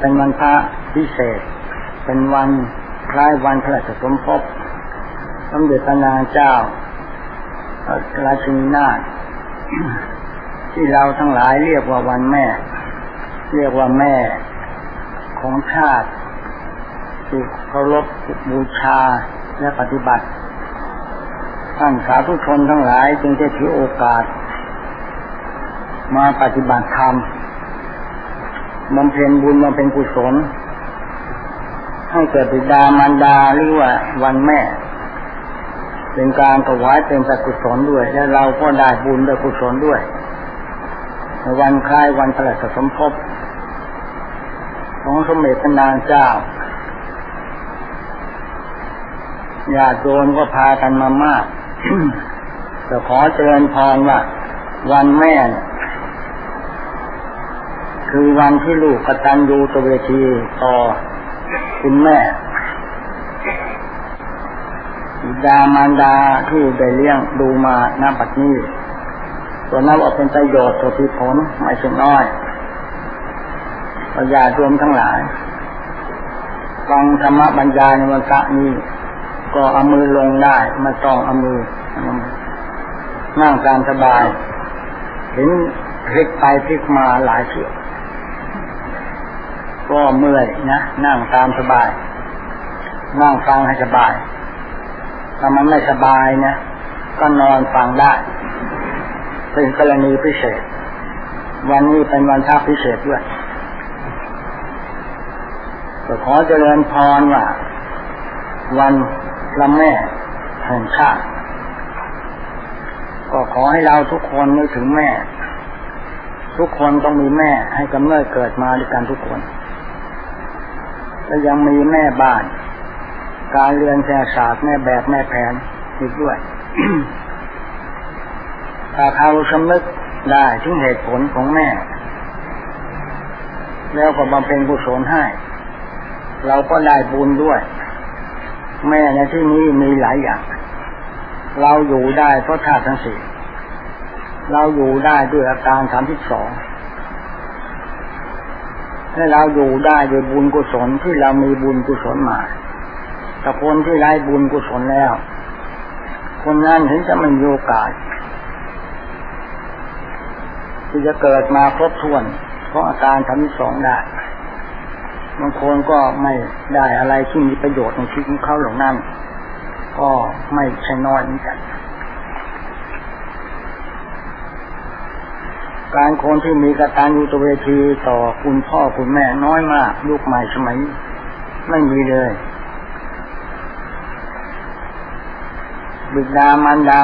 เป็นวันพระพิเศษ เป็นวันคล้ายวันพระราชสมภพสมเด็จพระนางเจ้าราชินีนาถที่เราทั้งหลายเรียกว่าวันแม่ เรียกว่าแม่ของชาติที่เคารพบูชาและปฏิบัติท่านสาธุชนทั้งหลายจึงจะถือโอกาส มาปฏิบัติธรรม บำเพ็ญบุญบำเพ็ญกุศล ให้เกิดบิดามารดาหรือว่าวันแม่ เป็นการถวายเป็นกุศลด้วย และเราก็ได้บุญด้วยกุศลด้วย วันคล้ายวันพระราชสมภพของสมเด็จพระนางเจ้าญาติโยมก็พากันมามากจะขอเจริญพรว่า วันแม่ คือวันที่ลูกกตัญญูตเวทีต่อคุณแม่ดามารดาที่ได้เลี้ยงดูมาหน้าปัจนี้ตัวนั้นว่าเป็นประโยชน์ตัวที่ผลไม่ใช่น้อยประญาติรวมทั้งหลายฟังธรรมบรรยายในวันพระนี้ ก็เอามือลงได้ไม่ต้องเอามือ นั่งตามสบาย เห็นพลิกไปพลิกมาหลายเที่ยว ก็เมื่อยนะนั่งตามสบายนั่งฟังให้สบายถ้ามันไม่สบายนะก็นอนฟังได้ เป็นกรณีพิเศษ วันนี้เป็นวันทักพิเศษด้วยก็ขอเจริญพรว่า วันละแม่แห่งชาติก็ขอให้เราทุกคนนึกถึงแม่ ทุกคนต้องมีแม่ให้กำเนิดเกิดมาด้วยกันทุกคน และยังมีแม่บ้าน การเรียนแค่ศาสตร์แม่แบบแม่แผนอีกด้วยถ้าเขาสำนึกได้ถึงเหตุผลของแม่ แล้วก็บำเพ็ญกุศลให้ เราก็ได้บุญด้วย แม่ในที่นี้มีหลายอย่าง เราอยู่ได้เพราะธาตุทั้งสี่เราอยู่ได้ด้วยอาการสามสิบสอง ให้เราอยู่ได้โดยบุญกุศลที่เรามีบุญกุศลมาแต่คนที่ไร้บุญกุศลแล้ว คนนั้นถึงจะม่มีโอกาสที่จะเกิดมาครบถ้วน เพราะอาการทั้งสองได้บางคนก็ไม่ได้อะไรที่มีประโยชน์ในชีวิตของเขาเหล่านั้น ก็ไม่ใช่น้อยเหมือนกัน การคนที่มีกตัญญูตเวทีต่อคุณพ่อคุณแม่น้อยมากยุคใหม่สมัยไม่มีเลย บิดามารดา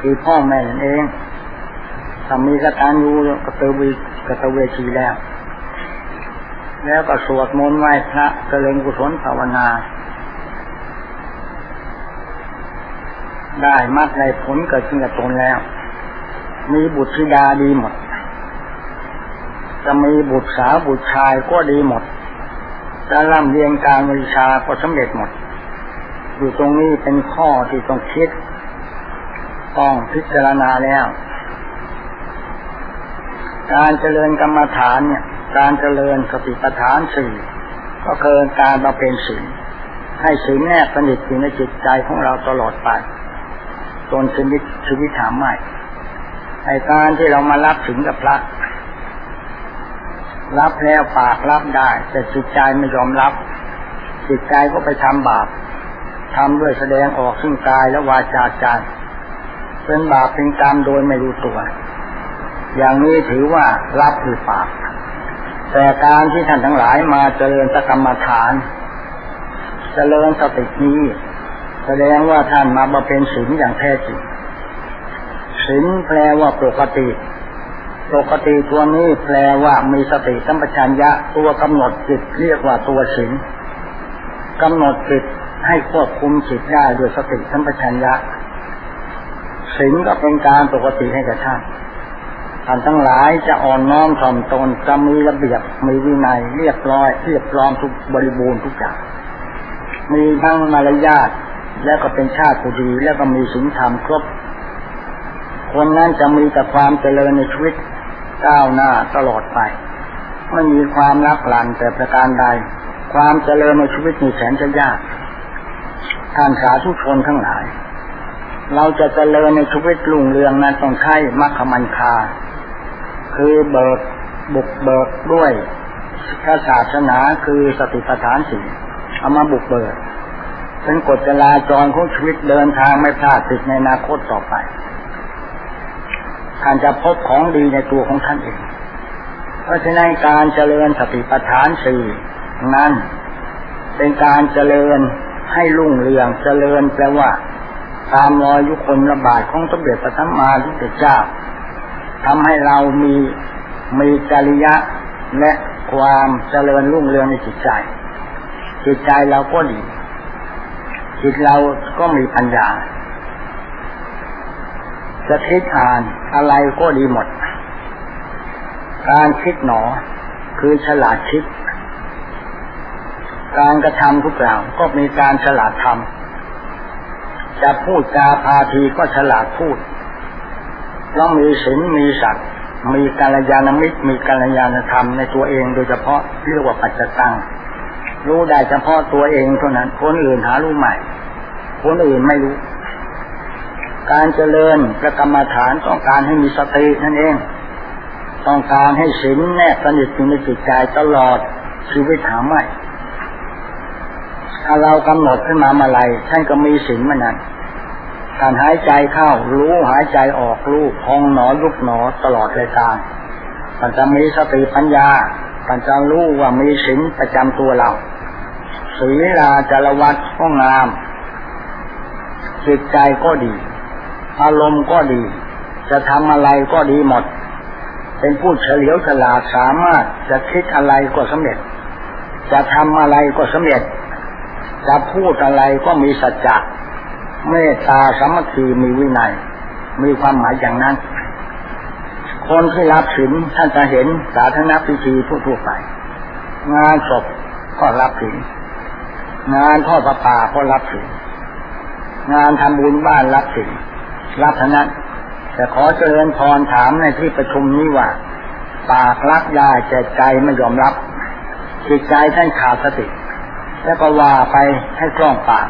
คือพ่อแม่เองถ้ามีกตัญญูกตวีกตเวทีแล้ว แล้วก็สวดมนต์ไหว้พระเจริญกุศลภาวนา ได้มากในผลเกิดขึ้นกับตนแล้ว มีบุตรธิดาดีหมด จะมีบุตรสาวบุตรชายก็ดีหมดจะร่ำเรียนการวิชาก็สำเร็จหมด อยู่ตรงนี้เป็นข้อที่ต้องคิด ต้องพิจารณาแล้ว การเจริญกรรมฐานเนี่ย การเจริญสติปัฏฐานสี่ก็คือการบำเพ็ญศีลให้ศีลแนบสนิทอยู่ในจิตใจของเราตลอดไปจนชีวิตชีวิตถามไม่ ไอการที่เรามารับถึงกับพระรับแล้วปากรับได้ แต่จิตใจไม่ยอมรับ จิตใจก็ไปทำบาปทำด้วยแสดงออกซึ่งกายและวาจาใจเป็นบาปเป็นกรรมโดยไม่รู้ตัว อย่างนี้ถือว่ารับคือปาก แต่การที่ท่านทั้งหลายมาเจริญสกรรมฐาน เจริญสตินี้ แสดงว่าท่านมาบำเพ็ญศีลอย่างแท้จริง ศีลแปลว่าปกติ ปกติตัวนี้แปลว่ามีสติสัมปชัญญะตัวกำหนดจิตเรียกว่าตัวศีลกำหนดจิตให้ควบคุมจิตได้ด้วยสติสัมปชัญญะศีลก็เป็นการปกติให้กับท่านท่านทั้งหลายจะอ่อนน้อมถ่อมตนจะมีระเบียบมีวินัยเรียบร้อยเรียบร้อมทุกบริบูรณ์ทุกอย่างมีทั้งมารยาทแล้วก็เป็นชาติผู้ดี แล้วก็มีศีลธรรมครบ คนนั้นจะมีแต่ความเจริญในชีวิตก้าวหน้าตลอดไป ไม่มีความรักหลันแต่ประการใด ความเจริญในชีวิตมีแสนจะยาก ท่านสาธุชนทั้งหลาย เราจะเจริญในชีวิตลุงเรืองนั้นต้องใช้มรรคมันคา คือเบิกบุกเบิกด้วยพระศาสนาคือสติปัฏฐานสี่เอามาบุกเบิกเป็นกฎจราจรของชีวิตเดินทางไม่พลาดติดในอนาคตต่อไป ท่านจะพบของดีในตัวของท่านเอง เพราะฉะนั้นการเจริญสติปัฏฐานสี่นั้น เป็นการเจริญให้รุ่งเรืองเจริญแปลว่า ตามรอยยุคนระบาดของสมเด็จพระสัมมาสัมพุทธเจ้าทำให้เรามีมีจริยะและความเจริญรุ่งเรืองในจิตใจ จิตใจเราก็ดี จิตเราก็มีปัญญา จะคิดอ่านอะไรก็ดีหมด การคิดหนอคือฉลาดคิด การกระทำทุกอย่างก็มีการฉลาดทำจะพูดจาพาทีก็ฉลาดพูดต้องมีศีลมีสัตว์มีกาลยานมิตรมีกาลยานธรรมในตัวเองโดยเฉพาะเรียกว่าปัจจตังรู้ได้เฉพาะตัวเองเท่านั้นคนอื่นหารู้ใหม่คนอื่นไม่รู้ การเจริญประกรรมฐานต้องการให้มีสตินั่นเอง ต้องการให้ศีลแนบสนิทอยู่ในจิตใจตลอดชีวิตหาไม่ถ้าเรากำหนดขึ้นมาเมื่อไรท่านก็มีศีลมันนั้นการหายใจเข้ารู้หายใจออกรู้พองหนอยุบหนอตลอดเลยการมันจะมีสติปัญญามันจะรู้ว่ามีศีลประจำตัวเราศีลาจารวัตก็งามจิตใจก็ดี อารมณ์ก็ดี จะทำอะไรก็ดีหมด เป็นผู้เฉลียวฉลาดสามารถจะคิดอะไรก็สำเร็จ จะทำอะไรก็สำเร็จ จะพูดอะไรก็มีสัจจะเมตตาสามัคคีมีวินัย มีความหมายอย่างนั้น คนที่รับศีลท่านจะเห็นสาธารณพิธีทั่วๆไป งานศพก็รับศีลงานทอดประปาก็รับศีลงานทำบุญบ้านรับศีล รับเท่านั้นแต่ขอเจริญพรถามในที่ประชุมนี้ว่า ปากรับได้แต่ใจไม่ยอมรับ จิตใจท่านขาดสติ แล้วก็ว่าไปให้กล้องปาก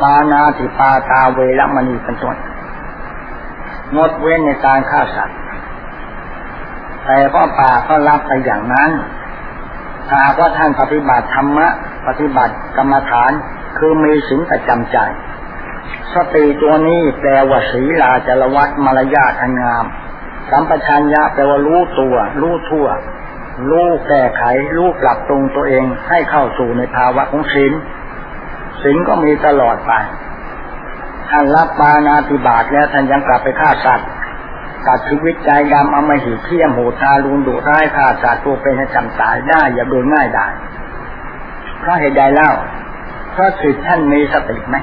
ปานาติปาตาเวรมณีเป็นต้นงดเว้นในการฆ่าสัตว์แต่ก็ป่าก็รับไปอย่างนั้นหากว่าท่านปฏิบัติธรรมะ ปฏิบัติกรรมฐาน คือมีสิ่งประจำใจ สติตัวนี้แปลว่าศีลาจรวัตมารยาทอันงาม สัมปชัญญะแปลว่ารู้ตัว รู้ทั่ว รู้แก้ไข รู้ปรับตรงตัวเองให้เข้าสู่ในภาวะของศีลศีลก็มีตลอดไปท่านรับปานาติบาตแล้วท่านยังกลับไปฆ่าสัตว์ตัดชีวิตใจดำเอามาหิเที่ยมโหตาลุนดุร้ายฆ่าสัตว์ตัวเป็นจำตายได้อย่าโดนง่ายได้เพราะเหตุใดเล่าเพราะจิตท่านมีสติไหม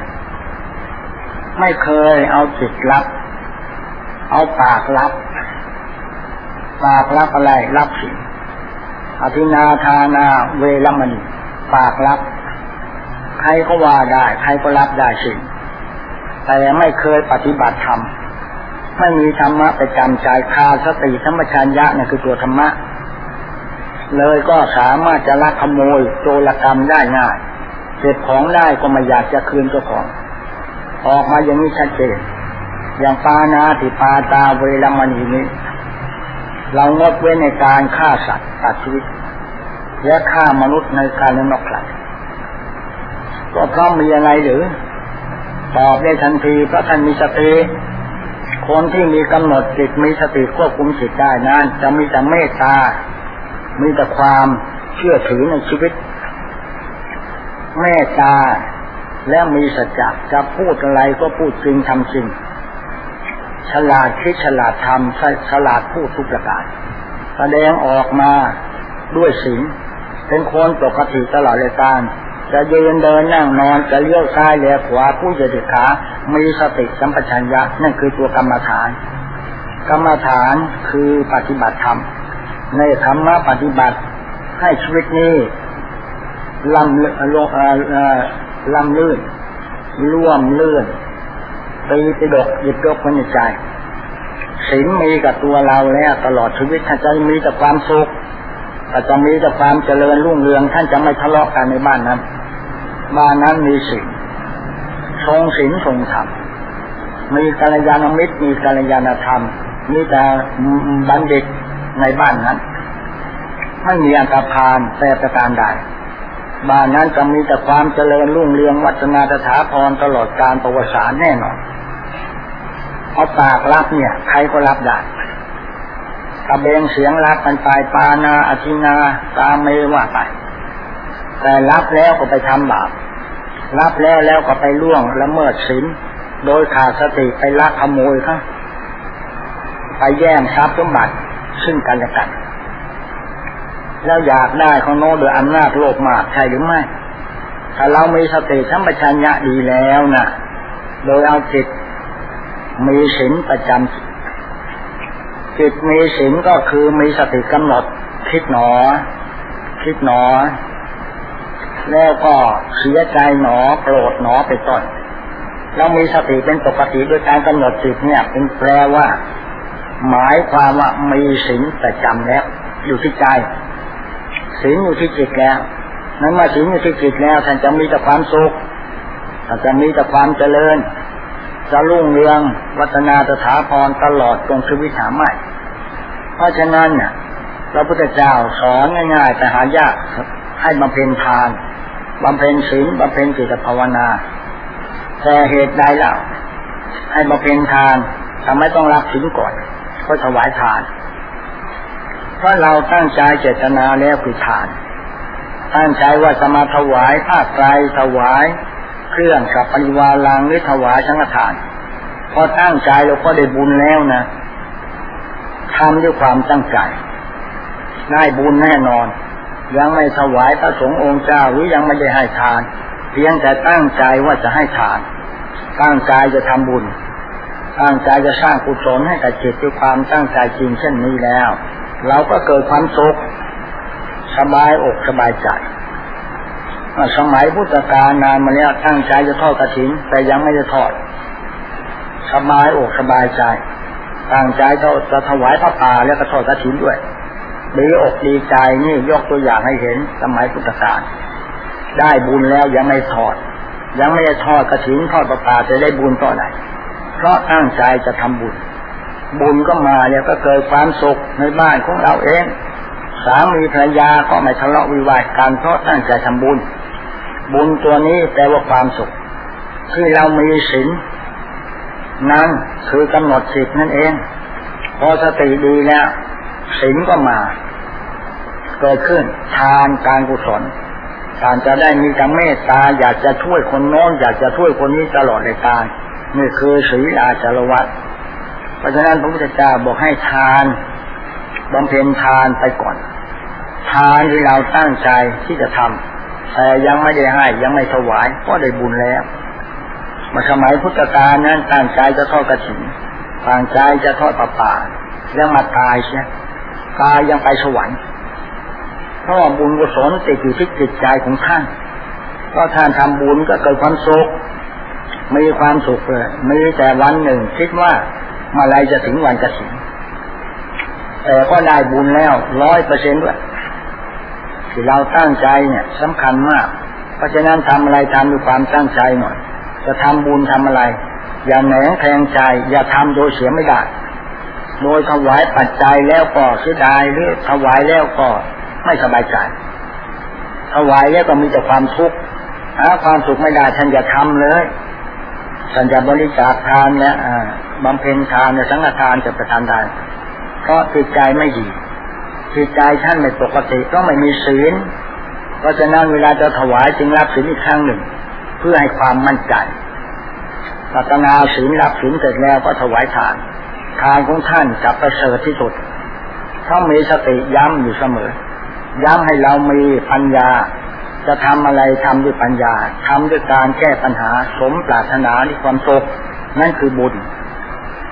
ไม่เคยเอาจิตรับ เอาปากรับ ปากรับอะไรรับสิ่งอธินาทานาเวรมณีปากรับ ใครก็ว่าได้ ใครก็รับได้สิแต่ไม่เคยปฏิบัติธรรมไม่มีธรรมะไปจำใจคาสติธรรมชัญญะนี่คือตัวธรรมะ เลยก็สามารถจะลักขโมยโจรกรรมได้ง่ายเก็บของได้ก็ไม่อยากจะคืนเจ้าของ ออกมาอย่างนี้ชัดเจนอย่างปานาติปาตาเวรมณีนี้เรางดเว้นในการฆ่าสัตว์ตัดชีวิต และฆ่ามนุษย์ในการนอกหลังก็เพราะมีอะไรหรือตอบได้ทันทีเพราะท่านมีสติคนที่มีกำหนดจิตมีสติควบคุมจิตได้นั้นจะมีแต่เมตตา มีแต่ความเชื่อถือในชีวิต เมตตา และมีสัจจะจะพูดอะไรก็พูดจริงทำจริง ฉลาดคิดฉลาดทำฉลาดพูดทุกประการ แสดงออกมาด้วยสิ่งเป็นคนปกติตลอดเลยการจะยืนเดินนั่งนอนจะเลี้ยวซ้ายเลี้ยวขวาผู้จะติขา มีสติสัมปชัญญะนั่นคือตัวกรรมฐาน กรรมฐานคือปฏิบัติธรรม ในธรรมะปฏิบัติให้ชีวิตนี้ลำลง ลำลื่นร่วมเลื่อนตีติดกหยิบยกมันในใจศีลมีกับตัวเราแล้วตลอดชีวิตถ้าใจมีแต่ความสุขแต่จะมีแต่ความเจริญรุ่งเรือง ท่านจะไม่ทะเลาะกันในบ้านนั้น บ้านนั้นมีศีลทรงศีลทรงธรรมมีกัลยาณมิตรมีกัลยาณธรรม มีแต่บัณฑิตในบ้านนั้นไม่มีอันตรพานแต่ประการใด บ้านนั้นจะมีแต่ความเจริญรุ่งเรืองวัฒนาถาพรตลอดการประวัติศาสตร์แน่นอนเอาปากรับเนี่ย ใครก็รับได้กระเบงเสียงรับกันไปปานาอธินาตาเมว่าไป แต่รับแล้วก็ไปทำบาปรับแล้วแล้วก็ไปล่วงละเมิดศีลโดยขาดสติไปลักขโมยเขาไปแย่งทรัพย์สมบัติซึ่งกันและกัน แล้วอยากได้ของโน้โดยอำนาจโลภมากใช่หรือไม่ ถ้าเรามีสติสัมปชัญญะดีแล้วนะโดยเอาจิตมีศีลประจำจิตมีศีลก็คือมีสติกำหนด คิดหนอ คิดหนอ แล้วก็เสียใจหนอโกรธหนอไปต้นเรามีสติเป็นปกติด้วยการกำหนดจิตเนี่ย เป็นแปลว่า หมายความว่ามีศีลประจำแล้ว อยู่ที่ใจ ศีลอยู่ที่จิตแล้วนั้นมาศีลอยู่ที่จิตแล้วท่านจะมีแต่ความสุขท่านจะมีแต่ความเจริญ จะรุ่งเรืองวัฒนาตถาพรตลอดตรงชีวิตหาไม่เพราะฉะนั้นเนี่ยพระพุทธเจ้าสอนง่ายๆแต่หายากให้บำเพ็ญทานบำเพ็ญศีลบำเพ็ญจิตภาวนา แต่เหตุใดล่ะให้บำเพ็ญทานทำไมต้องรับศีลก่อนก็ถวายทาน ราะเราตั้งใจเจตนาแล้วคือทาน ตั้งใจว่าจะมาถวายผ้าไตรถวาย เครื่องกับปริวารังหรือถวายสังฆทาน พอตั้งใจเราก็ได้บุญแล้วนะทำด้วยความตั้งใจได้บุญแน่นอน ยังไม่ถวายพระสงฆ์องค์เจ้าหรือยังไม่ได้ให้ทาน เพียงแต่ตั้งใจว่าจะให้ทาน ตั้งใจจะทำบุญ ตั้งใจจะสร้างกุศลให้กับจิตด้วยความตั้งใจจริงเช่นนี้แล้ว เราก็เกิดความสุขสบายอกสบายใจสมัยพุทธกาลนานมาแล้วตั้งใจจะทอดกระถิน แต่ยังไม่ได้ทอด สบายอกสบายใจตั้งใจจะจะถวายพระป่าแล้วก็ทอดกระถินด้วยดีอกดีใจนี่ยกตัวอย่างให้เห็น สมัยพุทธกาลได้บุญแล้วยังไม่ทอด ยังไม่ได้ทอดกระถินทอดพระป่าจะได้บุญต่อไหนเพราะตั้งใจจะทำบุญ บุญก็มาเนี่ยก็เกิดความสุขในบ้านของเราเอง สามีภรรยาก็ไม่ทะเลาะวิวาทกันเพราะตั้งใจทำบุญ บุญตัวนี้แปลว่าความสุข ที่เรามีศีลนั้นคือกำหนดจิตนั่นเอง พอสติดีแล้วศีลก็มาเกิดขึ้นทานการกุศลการจะได้มีกังเมตตาอยากจะช่วยคนน้นอยากจะช่วยคนนี้ตลอดในการนี่คือศีลอาจารวัต เพราะฉะนั้นพระพุทธเจ้าบอกให้ทานบำเพ็ญทานไปก่อน ทานที่เราตั้งใจที่จะทำแต่ยังไม่ได้ให้ยังไม่ถวายก็ได้บุญแล้วมาสมัยพุทธกาลนั้นตั้งใจจะทอดกระถิ่นตั้งใจจะทอดปลาป่าแล้วมาตายใช่ตายยังไปสวรรค์เพราะบุญกุศลติดอยู่ที่จิตใจของท่านก็ท่านทำบุญก็เกิดความสุขมีความสุขเลยมีแต่วันหนึ่งคิดว่า มื่อไรจะถึงวันกระถิ่นแต่ก็ได้บุญแล้วร้อยเปอร์เซ็นต์ด้วยที่เราตั้งใจเนี่ยสำคัญมาก เพราะฉะนั้นทำอะไรทำด้วยความตั้งใจหน่อย จะทำบุญทำอะไร อย่าแหนงแทงใจ อย่าทำโดยเสียไม่ได้ โดยถวายปัจจัยแล้วก็เสียดายหรือถวายแล้วก็ไม่สบายใจ ถวายแล้วก็มีแต่ความทุกข์หาความสุขไม่ได้ท่านอย่าทำเลยท่านจะบริจาคทานเนี่ย บำเพ็ญทานเนี่ยสังฆทานจะประทานได้เพราะจิตใจไม่ดีจิตใจท่านไม่ปกติก็ไม่มีศีลเพราะฉะนั้นเวลาจะถวายจึงรับศีลอีกครั้งหนึ่ง เพื่อให้ความมั่นใจปัตนาศีลรับศีลเสร็จแล้วก็ถวายทาน ทานของท่านจะประเสริฐที่สุดถ้ามีสติย้ำอยู่เสมอ ย้ำให้เรามีปัญญา จะทำอะไรทำด้วยปัญญาทำด้วยการแก้ปัญหา สมปรารถนาในความสุขนั่นคือบุญ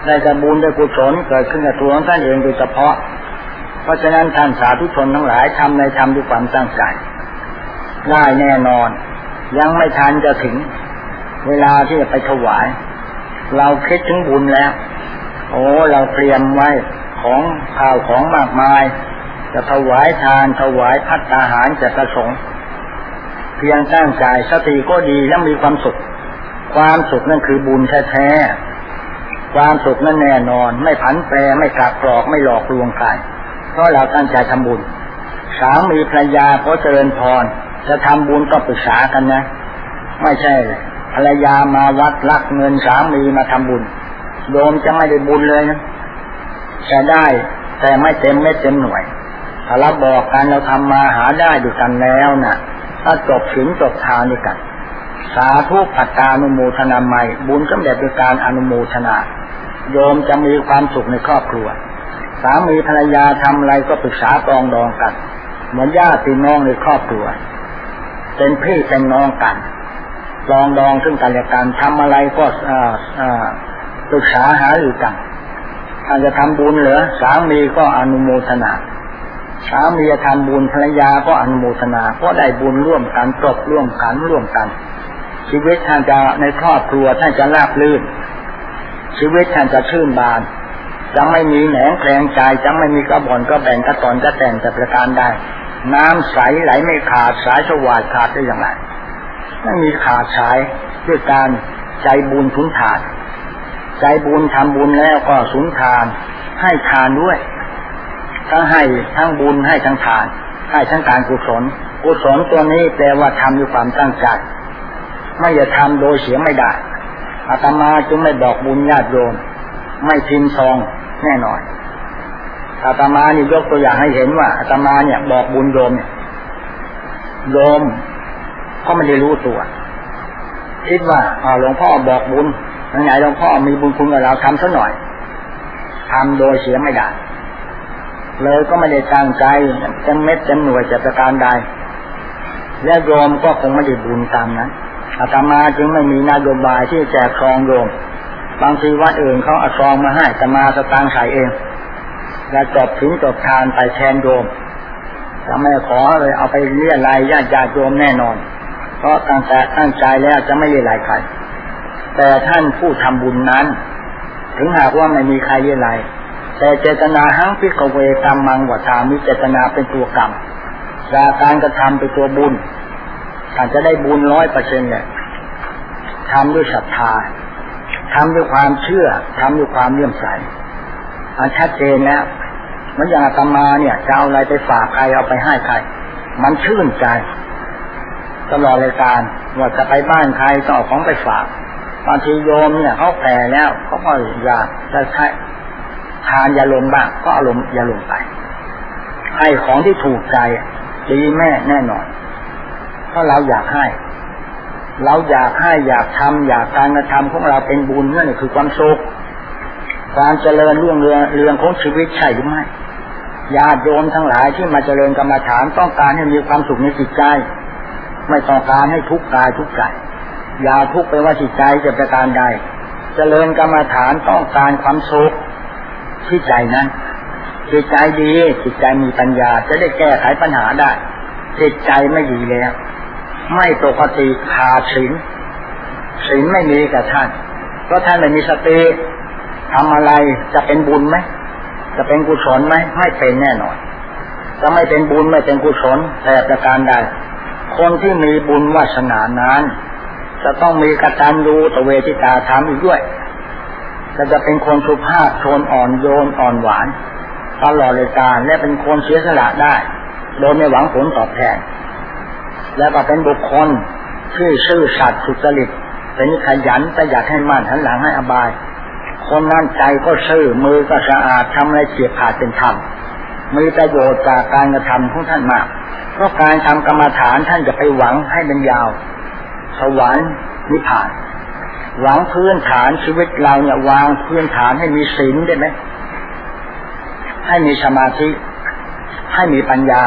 ได้แต่บุญได้กุศลเกิดขึ้นกับตัวของท่านเองโดยเฉพาะ เพราะฉะนั้นท่านสาธุชนทั้งหลายทำในธรรมด้วยความตั้งใจได้แน่นอน ยังไม่ทันจะถึง เวลาที่จะไปถวาย เราคิดถึงบุญแล้ว โอ้เราเตรียมไว้ของข้าวของมากมาย จะถวายทานถวายพัฒนาหารจะประสงค์เพียงตั้งใจสติก็ดีแล้วมีความสุข ความสุขนั่นคือบุญแท้ๆ ความสุขนั่นแน่นอน ไม่ผันแปรไม่กลับกรอกไม่หลอกลวงใครเพราะเราตั้งใจทำบุญ สามีภรรยาก็เจริญพรจะทำบุญก็ปรึกษากันนะ ไม่ใช่เลยภรรยามาวัดลักเงินสามีมาทำบุญโยมจะไม่ได้บุญเลยนะจะได้แต่ไม่เต็มไม่เต็มหน่วยถ้าเราบอกกันเราทำมาหาได้ด้วยกันแล้วนะ่ะถ้าจบถึงจบทานด้วยกัน สาธุปัตตานุโมทนาใหม่ บุญสำเร็จด้วยการอนุโมทนา โยมจะมีความสุขในครอบครัว สามีภรรยาทำอะไรก็ปรึกษาตองดองกัน เหมือนญาติน้องในครอบครัว เป็นพี่เป็นน้องกันลองดองซึ่งกันและกันทำอะไรก็ปรึกษาหารือกันถ้าจจะทำบุญเหรอสามีก็อนุโมทนาสามีจะทำบุญภรรยาก็อนุโมทนาเพราะได้บุญร่วมกันจบร่วมกันร่วมกัน ชีวิตท่านจะในครอบครัวท่านจะราบรื่น ชีวิตท่านจะชื่นบาน จะไม่มีแหนงแคลงใจจะไม่มีกระบ่อนก็แบ่งกระตอนกระแต่งจะประการได้ น้ำใสไหลไม่ขาดสายสว่างขาดได้อย่างไรไม่มีขาดสายด้วยการใจบุญทุนทาน ใจบุญทำบุญแล้วก็สุนทาน ให้ทานด้วยทั้งให้ทั้งบุญให้ทั้งทาน ให้ทั้งการกุศลกุศลตัวนี้แปลว่าทำด้วยความตั้งใจ ไม่จะทำโดยเสียไม่ได้อาตมาจึงไม่บอกบุญญาติโยมไม่พิมพ์ซองแน่นอนอาตมานี่ยกตัวอย่างให้เห็นว่าอาตมาเนี่ย บอกบุญโยมเนี่ยโยมก็ไม่ได้รู้ตัว คิดว่าหลวงพ่อบอกบุญยังไงหลวงพ่อมีบุญคุณกับเราทำสักหน่อยทำโดยเสียไม่ได้เลยก็ไม่ได้ตั้งใจจำเม็ดจำหน่วยจะประการใดและโยมก็คงไม่ได้บุญตามนั้น อาตมาจึงไม่มีนโยบายที่แจกซองโยมบางทีวัดอื่นเขาเอาซองมาให้อาตมาสตางค์ใส่เอง และจบถึงจบทานไปแทนโยมจะไม่ขอเลยเอาไปเลี้ยรายญาติญาติโยมแน่นอน เพราะตั้งแต่ตั้งใจแล้วจะไม่เลี้ยรายใครแต่ท่านผู้ทำบุญนั้น ถึงหากว่าไม่มีใครเยไรแต่เจตนาหังพิกเวกรรมมังวัฏามีเจตนาเป็นตัวกรรมยาการกระทำเป็นตัวบุญอาจจะได้บุญร้อยเปอร์เซ็นต์เนี่ย ทำด้วยศรัทธาทำด้วยความเชื่อทำด้วยความเลื่อมใสอันชัดเจนแล้วมันอย่างอาตมาเนี่ยจะเอาอะไรไปฝากใครเอาไปให้ใคร มันชื่นใจ ตลอดรายการว่าจะไปบ้านใครก็เอาของไปฝากบางทีโยมเนี่ยเขาแก่แล้วเขาก็อยากจะใช้ทานยาลมบ้างก็อารมณ์ยาลมไป ให้ของที่ถูกใจดีแม่แน่นอนเพราะเราอยากให้ เราอยากให้อยากทำอยากการกระทำของเราเป็นบุญนั่นคือความสุขความเจริญรุ่งเรืองเรืองของชีวิตใช่หรือไม่ญาติโยมทั้งหลายที่มาเจริญกรรมฐานต้องการให้มีความสุขในจิตใจ ไม่ต้องการให้ทุกข์กายทุกข์ใจอย่าทุกข์ไปว่าจิตใจจะประการใด เจริญกรรมฐานต้องการความสุขที่ใจนั้นจิตใจดีจิตใจมีปัญญาจะได้แก้ไขปัญหาได้จิตใจไม่ดีแล้ว ไม่ปกติขาดศีลศีลไม่มีกับท่าน เพราะท่านไม่มีสติทำอะไรจะเป็นบุญไหมจะเป็นกุศลไหมไม่เป็นแน่นอนจะไม่เป็นบุญไม่เป็นกุศลแต่ประการใดคนที่มีบุญวาสนานั้น จะต้องมีกตัญญูตเวทิตาธรรมอีกด้วยจะจะเป็นคนสุภาพโทนอ่อนโยนอ่อนหวานตลอดเลยการและเป็นคนเสียสละได้ โดยไม่หวังผลตอบแทน แล้วก็เป็นบุคคลที่ซื่อสัตย์สุจริตเป็นขยันประหยัดให้มั่นหันหลังให้อบาย คนนั้นใจก็ซื่อมือก็สะอาดทำอะไรเฉียบขาดเป็นธรรมมีประโยชน์จากการกระทำของท่านมาก เพราะการทำกรรมฐานท่านจะไปหวังให้มันยาว สวรรค์นิพพาน หวังพื้นฐานชีวิตเราเนี่ยวางพื้นฐานให้มีศีลได้ไหมให้มีสมาธิ ให้มีปัญญา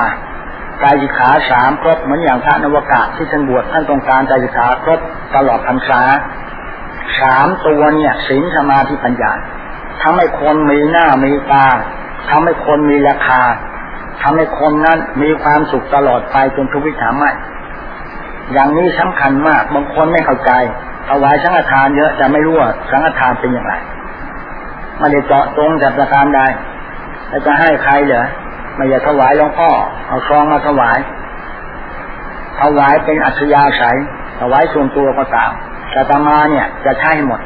ใจสิขาสามครบเหมือนอย่างพระนวกาศที่ท่านบวชท่านต้องการใจสิขาครบตลอดพรรษาสามตัวเนี่ยศีลสมาธิปัญญาทำให้คนมีหน้ามีตาทำให้คนมีราคาทำให้คนนั้นมีความสุขตลอดไปจนทุกวิถาไม่อย่างนี้สำคัญมากบางคนไม่เข้าใจถวายสังฆทานเยอะแต่ไม่รู้ว่าสังฆทานเป็นอย่างไรไม่ได้เจาะตรงจากประการใดแล้วจะให้ใครเหรอ ไม่อยากถวายหลวงพ่อ เอาซองมาถวายถวายเป็นอัจฉริยะใสถวายส่วนตัวก็ตามแต่ตมาเนี่ยจะใช้หมด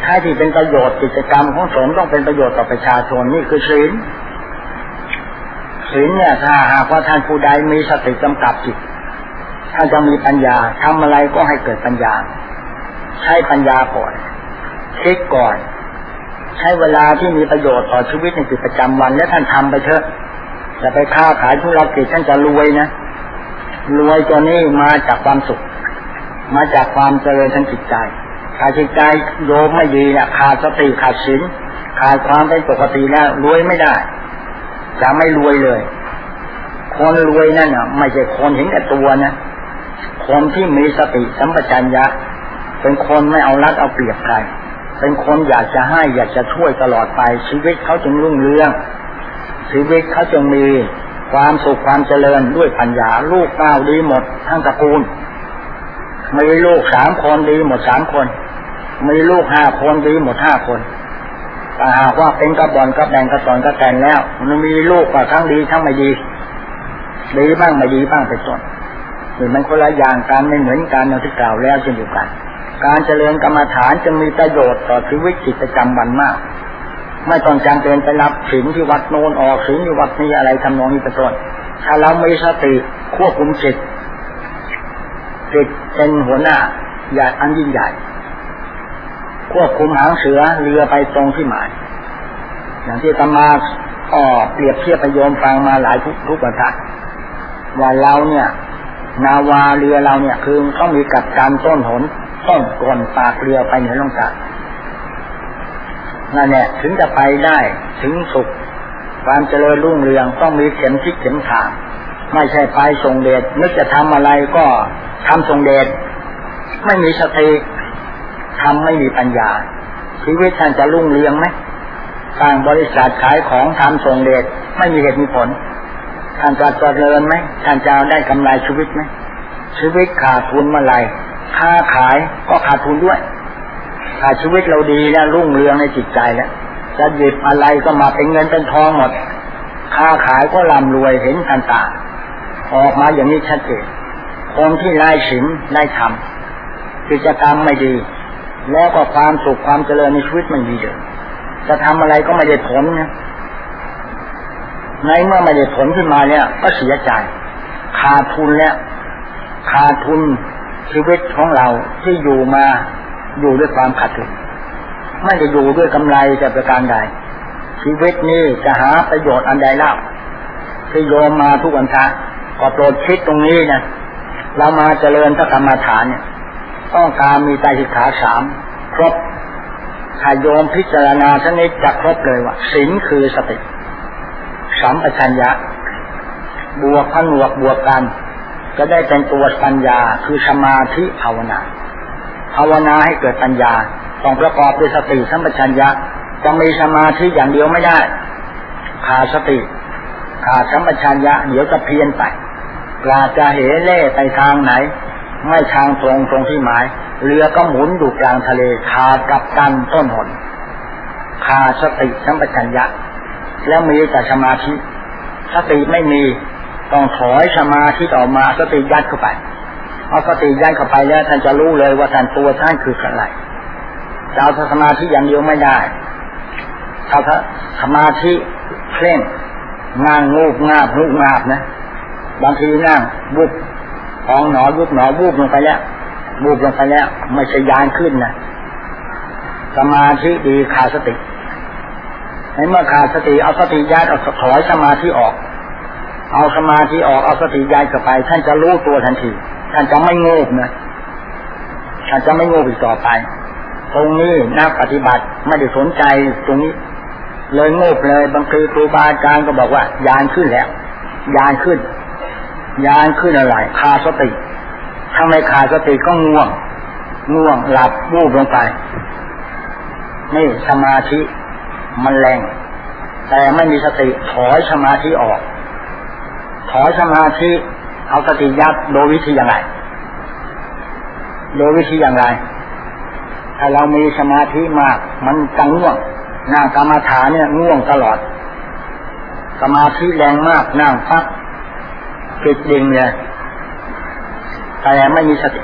ใช้ที่เป็นประโยชน์กิจกรรมของสงฆ์ต้องเป็นประโยชน์ต่อประชาชนนี่คือศีลศีลเนี่ยถ้าหากว่าท่านผู้ใดมีสติกำกับจิตท่านจะมีปัญญาทำอะไรก็ให้เกิดปัญญา ใช้ปัญญาก่อนคิดก่อน ใช้เวลาที่มีประโยชน์ต่อชีวิตในกิจประจำวัน และท่านทำไปเถอะ จะไปค้าขายธุรกิจท่านจะรวยนะรวยตัวนี้มาจากความสุข มาจากความเจริญทางจิตใจขาดจิตใจโยมไม่ดีเนี่ยขาดสติขาดศีลขาดความเป็นปกติแล้วรวยไม่ได้ จะไม่รวยเลย คนรวยนั่นน่ะ ไม่ใช่คนเห็นแก่ตัวนะคนที่มีสติสัมปชัญญะ เป็นคนไม่เอารัดเอาเปรียบใครเป็นคนอยากจะให้อยากจะช่วยตลอดไปชีวิตเขาจึงรุ่งเรือง ชีวิตเขาจึงมีความสุขความเจริญด้วยปัญญาลูกเต้าดีหมดทั้งตระกูลมีลูกสามคนดีหมดสามคน มีลูกห้าคนดีหมดห้าคนแต่หากว่าเป็นกระบอนกระแบ่งกระสอนกระแตนแล้ว มันมีลูกก็ทั้งดีทั้งไม่ดีดีบ้างไม่ดีบ้างไปส่วนหรือมันคนละอย่างการไม่เหมือนกันอย่างที่กล่าวแล้วเช่นเดียวกัน การเจริญกรรมฐานจะมีประโยชน์ต่อชีวิตจิตประจำวันมาก ไม่ต้องจำเป็นไปรับศีลที่วัดโน้นออกศีลที่วัดนี้อะไรทำนองนี้เป็นต้นถ้าเราไม่สติควบคุมจิตจิตเป็นหัวหน้าใหญ่อันยิ่งใหญ่ ควบคุมหางเสือเรือไปตรงที่หมาย อย่างที่ตมาออเปรียบเทียบประโยมฟังมาหลายทุกทุกประทัดว่าเราเนี่ย นาวาเรือเราเนี่ยคือต้องมีกับการต้นหนต้นกลนปากเรือไปเหนือลงจาก นั่นแหละถึงจะไปได้ถึงสุข ความเจริญรุ่งเรืองต้องมีเข็มทิศเข็มทางไม่ใช่ไปส่งเดชนึกจะทำอะไรก็ทำส่งเดชไม่มีสติทำไม่มีปัญญา ชีวิตท่านจะรุ่งเรืองไหมสร้างบริษัทขายของทำส่งเดชไม่มีเหตุมีผลท่านจะเจริญไหมท่านจะได้กำไรชีวิตไหมชีวิตขาดทุนเมื่อไหร่ค้าขายก็ขาดทุนด้วย ถ้าชีวิตเราดีแล้วรุ่งเรืองในจิตใจแล้วจะหยิบอะไรก็มาเป็นเงินเป็นทองหมด ค้าขายก็ร่ำรวยเห็นทันตาออกมาอย่างนี้ชัดเจนคนที่ไล่ฉินไล่ทำกิจกรรมไม่ดี แล้วก็ความสุขความเจริญในชีวิตมันมีเยอะจะทำอะไรก็ไม่ได้ผลนะในเมื่อไม่ได้ผลขึ้นมาเนี่ย ก็เสียใจขาดทุนแล้วขาดทุนชีวิตของเราที่อยู่มา อยู่ด้วยความขาดทุนไม่ได้อยู่ด้วยกำไรจะประการใด ชีวิตนี้จะหาประโยชน์อันใดเล่าที่โยมมาทุกวันพระก็โปรดคิดตรงนี้นะเรามาเจริญพระกรรมฐานเนี่ย ต้องการมีใจสิกขาสามครบถ้าโยมพิจารณาชนิดจะครบเลยว่าศีลคือสติสัมปชัญญะ บวกผนวกบวกกันจะได้เป็นตัวปัญญาคือสมาธิภาวนา ภาวนาให้เกิดปัญญา ต้องประกอบด้วยสติสัมปชัญญะจะมีสมาธิอย่างเดียวไม่ได้ขาดสติขาดสัมปชัญญะเดี๋ยวจะเพี้ยนไปกลาจะเหเล่ไปทางไหน ไม่ทางตรงตรงที่หมาย เรือก็หมุนอยู่กลางทะเลขาดกับกันต้นหนขาดสติสัมปชัญญะ แล้วมีแต่สมาธิสติไม่มีต้องถอยสมาธิออกมาสติยัดเข้าไป เอาสติยัดเข้าไปแล้วท่านจะรู้เลยว่าท่านตัวท่านคืออะไรจะเอาสมาธิอย่างเดียวไม่ได้ถ้าสมาธิเคร่งนั่งงูบงาบงูบงาบนะ บางทีนั่งบุบพองหนอยุบหนอวูบลงไปแล้ววูบลงไปแล้วไม่ใช่ยานขึ้นนะสมาธิดีขาดสติในเมื่อขาดสติเอาสติย้ายเอาถอยสมาธิออก เอาสมาธิออกเอาสติย้ายเข้าไป ท่านจะรู้ตัวทันที ท่านจะไม่งูนะท่านจะไม่งูอีกต่อไป ตรงนี้นักปฏิบัติไม่ได้สนใจตรงนี้ เลยงูเลยบางทีครูบาอาจารย์ก็บอกว่ายานขึ้นแล้วยานขึ้น ยานขึ้นอะไรขาดสติถ้าไม่ขาดสติก็ง่วง ง่วงหลับวูบลงไปนี่สมาธิมันแรง แต่ไม่มีสติถอยสมาธิออก ถอยสมาธิ เอาสติยัดโดยวิธีอย่างไร โดยวิธีอย่างไร ถ้าเรามีสมาธิมาก มันจะง่วงนั่งกรรมฐานเนี่ยง่วงตลอด สมาธิแรงมากนั่งพักจิตดิ่งเลยแต่ไม่มีสติ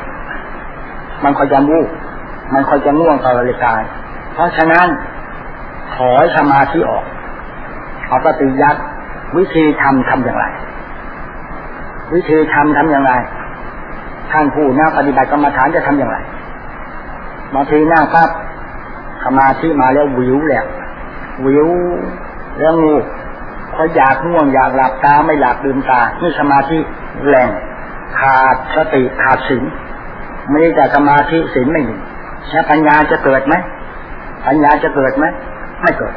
มันคอยจะมูกมันคอยจะง่วงตลอดกาเพราะฉะนั้นถอยสมาธิออกเอาปฏิยัติวิธีทำทำอย่างไร วิธีทำทำอย่างไรท่านผู้นักปฏิบัติกรรมฐานจะทำอย่างไรบางทีนั่งปั๊บสมาธิมาแล้ววิวแหลกวิวแล้วงูเขาอยากง่วงอยากหลับตาไม่หลับลืมตานี่สมาธิแรงขาดสติขาดศีลไม่ได้แต่สมาธิศีลไม่มีแล้วปัญญาจะเกิดไหมปัญญาจะเกิดไหมไม่เกิด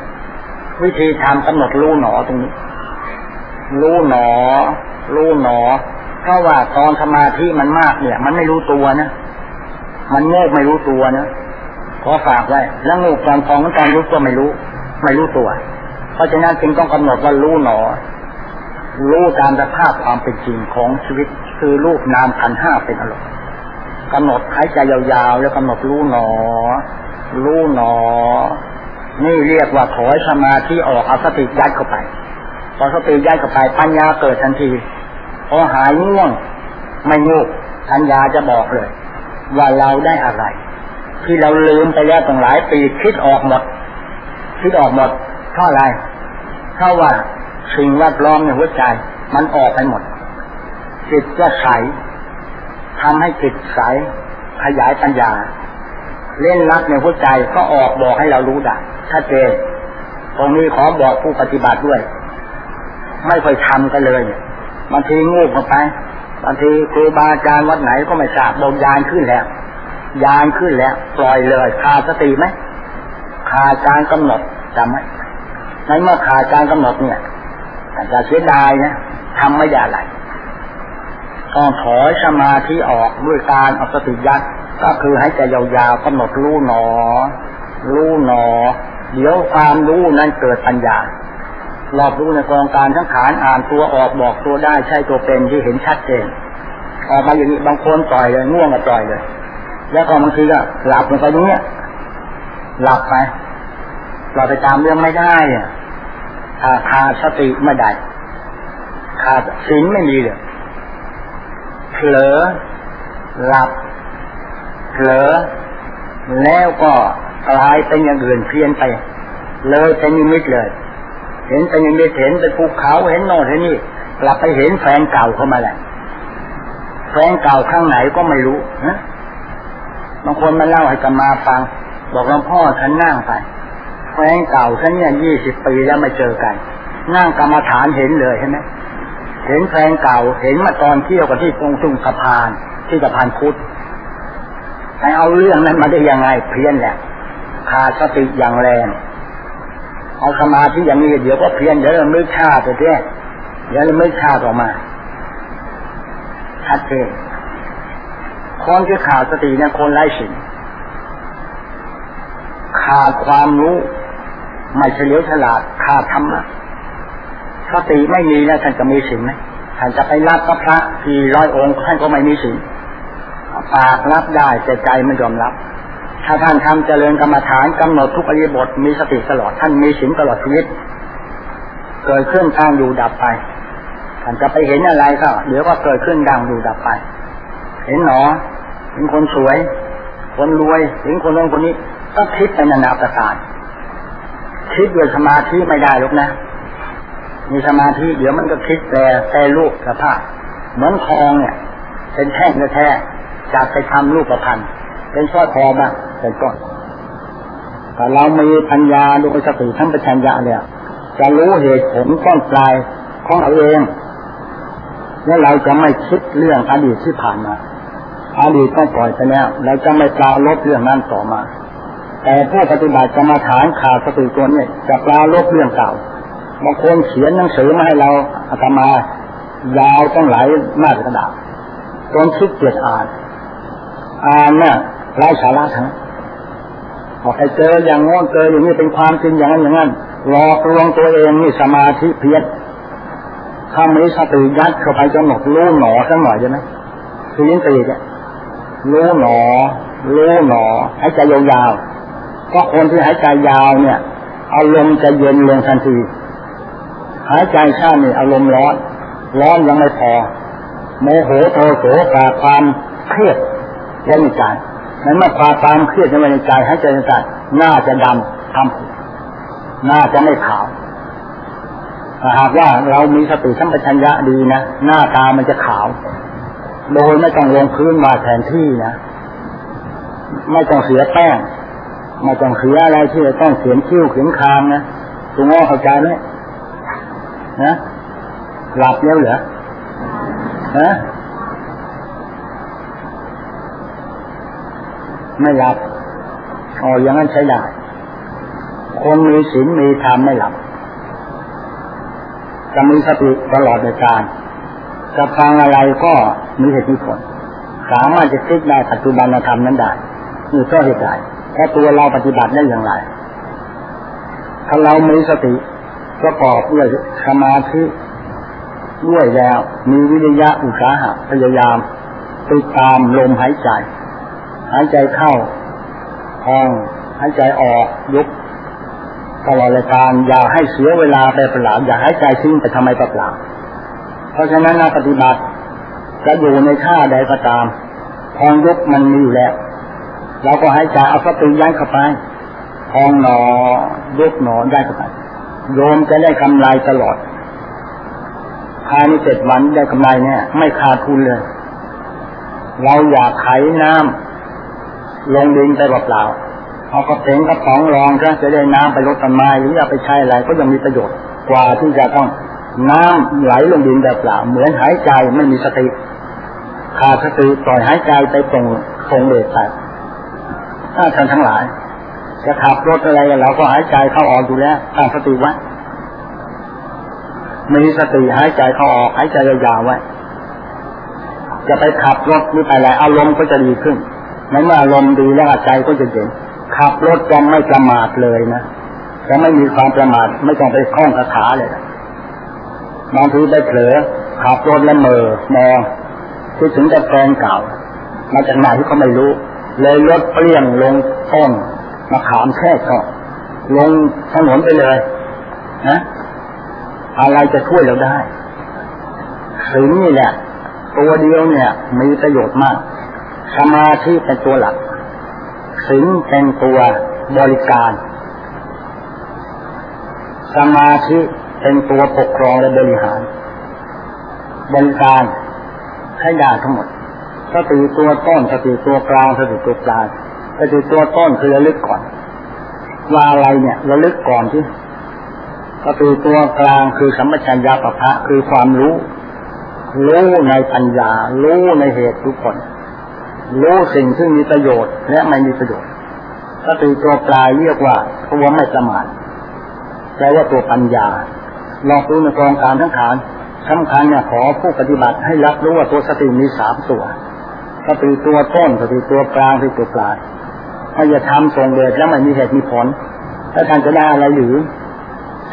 วิธีทำกำหนดรู้หนอตรงนี้ รู้หนอ รู้หนอ เพราะว่าตอนสมาธิมันมากเนี่ย มันไม่รู้ตัวนะ มันโง่ไม่รู้ตัวนะขอฝากไว้ แล้วงูตอนฟองตอนรู้ตัวไม่รู้ ไม่รู้ตัว เพราะฉะนั้นจึงต้องกำหนดว่ารู้หนอ รู้ตามสภาพความเป็นจริงของชีวิต คือรูปนามขันห้าเป็นอารมณ์กำหนดหายใจยาวๆ แล้วกำหนดรู้หนอ รู้หนอ นี่เรียกว่าถอยสมาธิออกเอาสติยัดเข้าไปพอสติยัดเข้าไปปัญญาเกิดทันที พอหายง่วงไม่งูปัญญาจะบอกเลย ว่าเราได้อะไร ที่เราลืมไปแล้วตั้งหลายปีคิดออกหมด คิดออกหมดเพราะอะไรเพราะว่าสิ่งแวดล้อมในหัวใจ มันออกไปหมดจิตก็ใสทำให้จิตใสขยายปัญญา เล่นรักในหัวใจก็ออกบอกให้เรารู้ได้ถ้าเจนตรงนี้ขอบอกผู้ปฏิบัติด้วย ไม่ค่อยทำกันเลย บางทีงูเข้าไปบางทีครูบาอาจารย์วัดไหนก็ไม่ทราบโดนยานขึ้นแล้ว ยานขึ้นแล้ว ปล่อยเลยขาดสติไหมขาดการกำหนดจำไหมในเมื่อขาดการกำหนดเนี่ยอาจจะเสียดายนะทำไม่ได้ไรต้องถอยสมาธิออกด้วยการเอาสติยัดก็คือให้ใจยาวๆกำหนดรู้หนอ รู้หนอ เดี๋ยวความรู้นั้นเกิดปัญญา รอบรู้ในกองการทั้งขานอ่านตัวออกบอกตัวได้ใช่ตัวเป็นที่เห็นชัดเจนออกมาอย่างนี้บางคนต่อยเลยง่วงก็ต่อยเลย แล้วก็บางทีก็หลับลงไปตรงเนี้ยหลับไปเราไปตามเรื่องไม่ได้อะขาขาดสติไม่ได้ขาดศีลไม่มีเลยเผลอหลับเผลอแล้วก็กลายเป็นอย่างอื่นเพี้ยนไป เลยเป็นนิมิตเลย เห็นเป็นยังไงเห็นเป็นภูเขาเห็นโน่นเห็นนี่กลับไปเห็นแฟนเก่าเข้ามาแหละแฟนเก่าข้างไหนก็ไม่รู้นะบางคนมาเล่าให้กันมาฟัง บอกหลวงพ่อฉันนั่งไปแฟนเก่าฉันเนี่ยยี่สิบปีแล้วไม่เจอกัน นั่งกรรมฐานเห็นเลยใช่ไหมเห็นแฟนเก่าเห็นมาตอนเที่ยวกับที่ตรงตุงสะพานที่สะพานพุทธไปเอาเรื่องนั้นมาได้ยังไงเพี้ยนแหละขาดสติอย่างแรง เอาสมาธิอย่างนี้เดี๋ยวก็เพียนเดี๋ยวเราไม่ชาไปเท่เดี๋ยวเราไม่ชาออกมาชัดเจนคนที่ขาดสติเนี่ยคนไร้สิ่งขาดความรู้ไม่เฉลียวฉลาดขาดธรรมะสติไม่มีแล้วท่านจะมีสิ่งไหมท่านจะไปรับพระที่ร้อยองค์ท่านก็ไม่มีสิ่งปากรับได้แต่ใจไม่ยอมรับ ถ้าท่านทำเจริญกรรมฐานกำหนดทุกอริยบทมีสติตลอดท่านมีสิ่งตลอดชีวิตเกิดขึ้นทางอยู่ดับไปท่านจะไปเห็นอะไรก็เดี๋ยวก็เกิดขึ้นดังอยู่ดับไป เห็นหนอเห็นคนสวย คนรวยเห็นคนนู้นคนนี้ก็คิดไปนานาประการคิดด้วยสมาธิไม่ได้หรอกนะ มีสมาธิเดี๋ยวมันก็คิดแต่แต่รูปสภาพเหมือนทองเนี่ย เป็นแท่งแท้จากไปทำรูปประพันธ์เป็นสร้อยคอบ้าง เป็นก้อนแต่เรามีปัญญาดูสติทั้งปัญญาเนี่ย จะรู้เหตุผลก้อนปลายของเราเองแล้วเราจะไม่คิดเรื่องอดีตที่ผ่านมาอดีตต้องปล่อยไปแล้วเราจะไม่ปลาลบเรื่องนั้นต่อมา แต่ผู้ปฏิบัติกรรมาฐานขาดสติตัวนี้จะปลาลบเรื่องเก่าบางคนเขียนหนังสือมาให้เราอาตมายาวต้องหลายหน้ากระดาษจนคิดเกียดอ่านอ่านเนี่ยไร้สาระทั้ง พอใครเจออย่างงอนเจออย่างนี้เป็นความจริงอย่างนั้นอย่างนั้นหลอกลวงตัวเองนี่สมาธิเพี้ยนถ้าไม่สติยัดเข้าไปจะหนกรู้หนอสักหน่อยใช่ไหมคือยิ่งตีเนี่ยรู้หนอรู้หนอหายใจยาวๆก็คนที่หายใจยาวเนี่ยอารมณ์จะเย็นลงทันที หายใจข้านี่อารมณ์ร้อน ร้อนยังไม่พอโมโหโทโสกาความเครียดไว้ในใจ นั้นเมื่อความความเครียดไว้ในใจหายใจในใจหน้าจะดำทำหน้าจะไม่ขาวหากว่าเรามีสติสัมปชัญญะดีนะหน้าตามันจะขาว โดยไม่ต้องลงพื้นมาแทนที่นะไม่ต้องเสียแป้งไม่ต้องเสียอะไรที่จะต้องเขียนคิ้วเขียนคางนะตรงนี้เข้าใจไหมนะหลับแล้วเหรอฮะ ไม่หลับอ๋ออย่างนั้นใช้ได้คนมีศีลมีธรรมไม่หลับจะมีสติตลอดในการจะฟังอะไรก็มีเหตุมีผลสามารถจะคิดได้ปัจจุบันธรรมนั้นได้นี่ก็เหตุใดแค่ตัวเราปฏิบัติได้อย่างไร ถ้าเรามีสติประกอบด้วยสมาธิด้วยแล้ว มีวิริยะอุตสาหะพยายามติดตามลมหายใจ หายใจเข้าพองหายใจออกยุบตลอดรายการอย่าให้เสียเวลาไปเปล่าอย่าให้ใจทิ้งไปทำไมเปล่าเพราะฉะนั้นนักปฏิบัติจะอยู่ในท่าใดก็ตามพองยุบมันมีอยู่แล้ว เราก็หายใจเอาสติยันเข้าไปพองหนอยุบหนอได้เข้าไปโยมจะได้กำไรตลอดภายในเจ็ดวันได้กำไรเนี่ย ไม่ขาดทุนเลย เราอยากไขน้ำ ลงดินไปเปล่าเอากระเป๋งกระป๋องรองก็จะได้น้ำไปลดต้นไม้หรือเอาไปใช้อะไรก็ยังมีประโยชน์กว่าที่จะต้องน้ำไหลลงดินแบบเปล่า เหมือนหายใจไม่มีสติขาดสติปล่อยหายใจไปตรงทรงเดชไปถ้าท่านทั้งหลาย จะขับรถอะไรเราก็หายใจเข้าออกอยู่แล้วตั้งสติไว้มีสติหายใจเข้าออกหายใจยาวๆไว้จะไปขับรถหรือไปอะไรอารมณ์ก็จะดีขึ้น ในเมื่ออารมณ์ดีแล้วใจก็จะเย็นขับรถจะไม่ประมาทเลยนะจะไม่มีความประมาทไม่ต้องไปคล้องคาถาเลยบางทีได้เผลอขับรถแล้วเมอมองคิดถึงแต่แฟนเก่า มาจากไหนที่เขาไม่รู้ เลยรถเปลี่ยงลงต้นมาขามแค่ก็ลงถนนไปเลยนะอะไรจะช่วยเราได้ศีลนี่แหละ ตัวเดียวเนี่ย มีประโยชน์มาก สมาธิเป็นตัวหลักศีลเป็นตัวบริการ สมาธิเป็นตัวปกครองและบริหาร บริการให้ได้ทั้งหมดสติตัวต้นสติตัวกลางสติตัวปลายสติตัวต้นคือระลึกก่อนว่าอะไรเนี่ยระลึกก่อนที่ก็คือตัวกลางคือสัมปชัญญะปะพะคือความรู้ รู้ในปัญญา รู้ในเหตุทุกคน รู้สิ่งที่งมีประโยชน์ และไม่มีประโยชน์ ก็คือตัวปลายเรียกว่าตัวไม่ประมาทแปลว่าตัวปัญญาลองดูในกองการทั้งขานสำคัญเนี่ยขอผู้ปฏิบัติให้รับรู้ว่าตัวสติมีสามตัวสติตัวต้นสติตัวกลางสติตัวปลายถ้าจะทำทรงเดชแล้วไม่มีเหตุมีผลถ้าท่านจะได้อะไรหรือ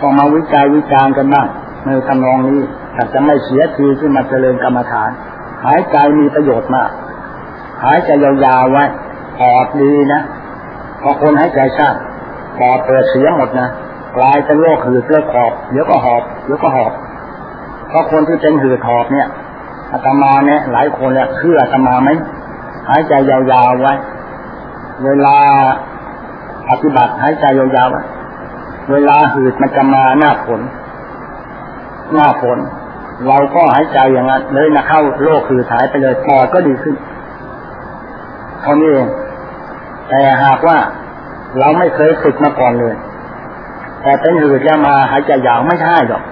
ต้องมาวิจัยวิจารณ์กันบ้างในทำนองนี้ถ้าจะไม่เสียทีที่มาเจริญกรรมฐาน หายใจมีประโยชน์มาก หายใจยาวๆไว้ปอดดีนะพอคนหายใจสั้นปอดเปิดเสียหมดนะกลายเป็นโรคหืดเลือดขอบเดี๋ยวก็หอบเดี๋ยวก็หอบ เพราะคนที่เป็นหืดหอบเนี่ยอาตมาเนี่ยหลายคนเนี่ยคืออาตมาไหมหายใจยาวๆไว้ เวลาปฏิบัติหายใจยาวๆไว้เวลาหืดมันจะมาหน้าฝนหน้าฝนเราก็หายใจอย่างนั้นเลยนะเข้าโรคหืดหายไปเลยปอดก็ดีขึ้น เท่านี้เองแต่หากว่าเราไม่เคยฝึกมาก่อนเลย แต่เป็นหืดแล้วมาหายใจยาวไม่ใช่หรอก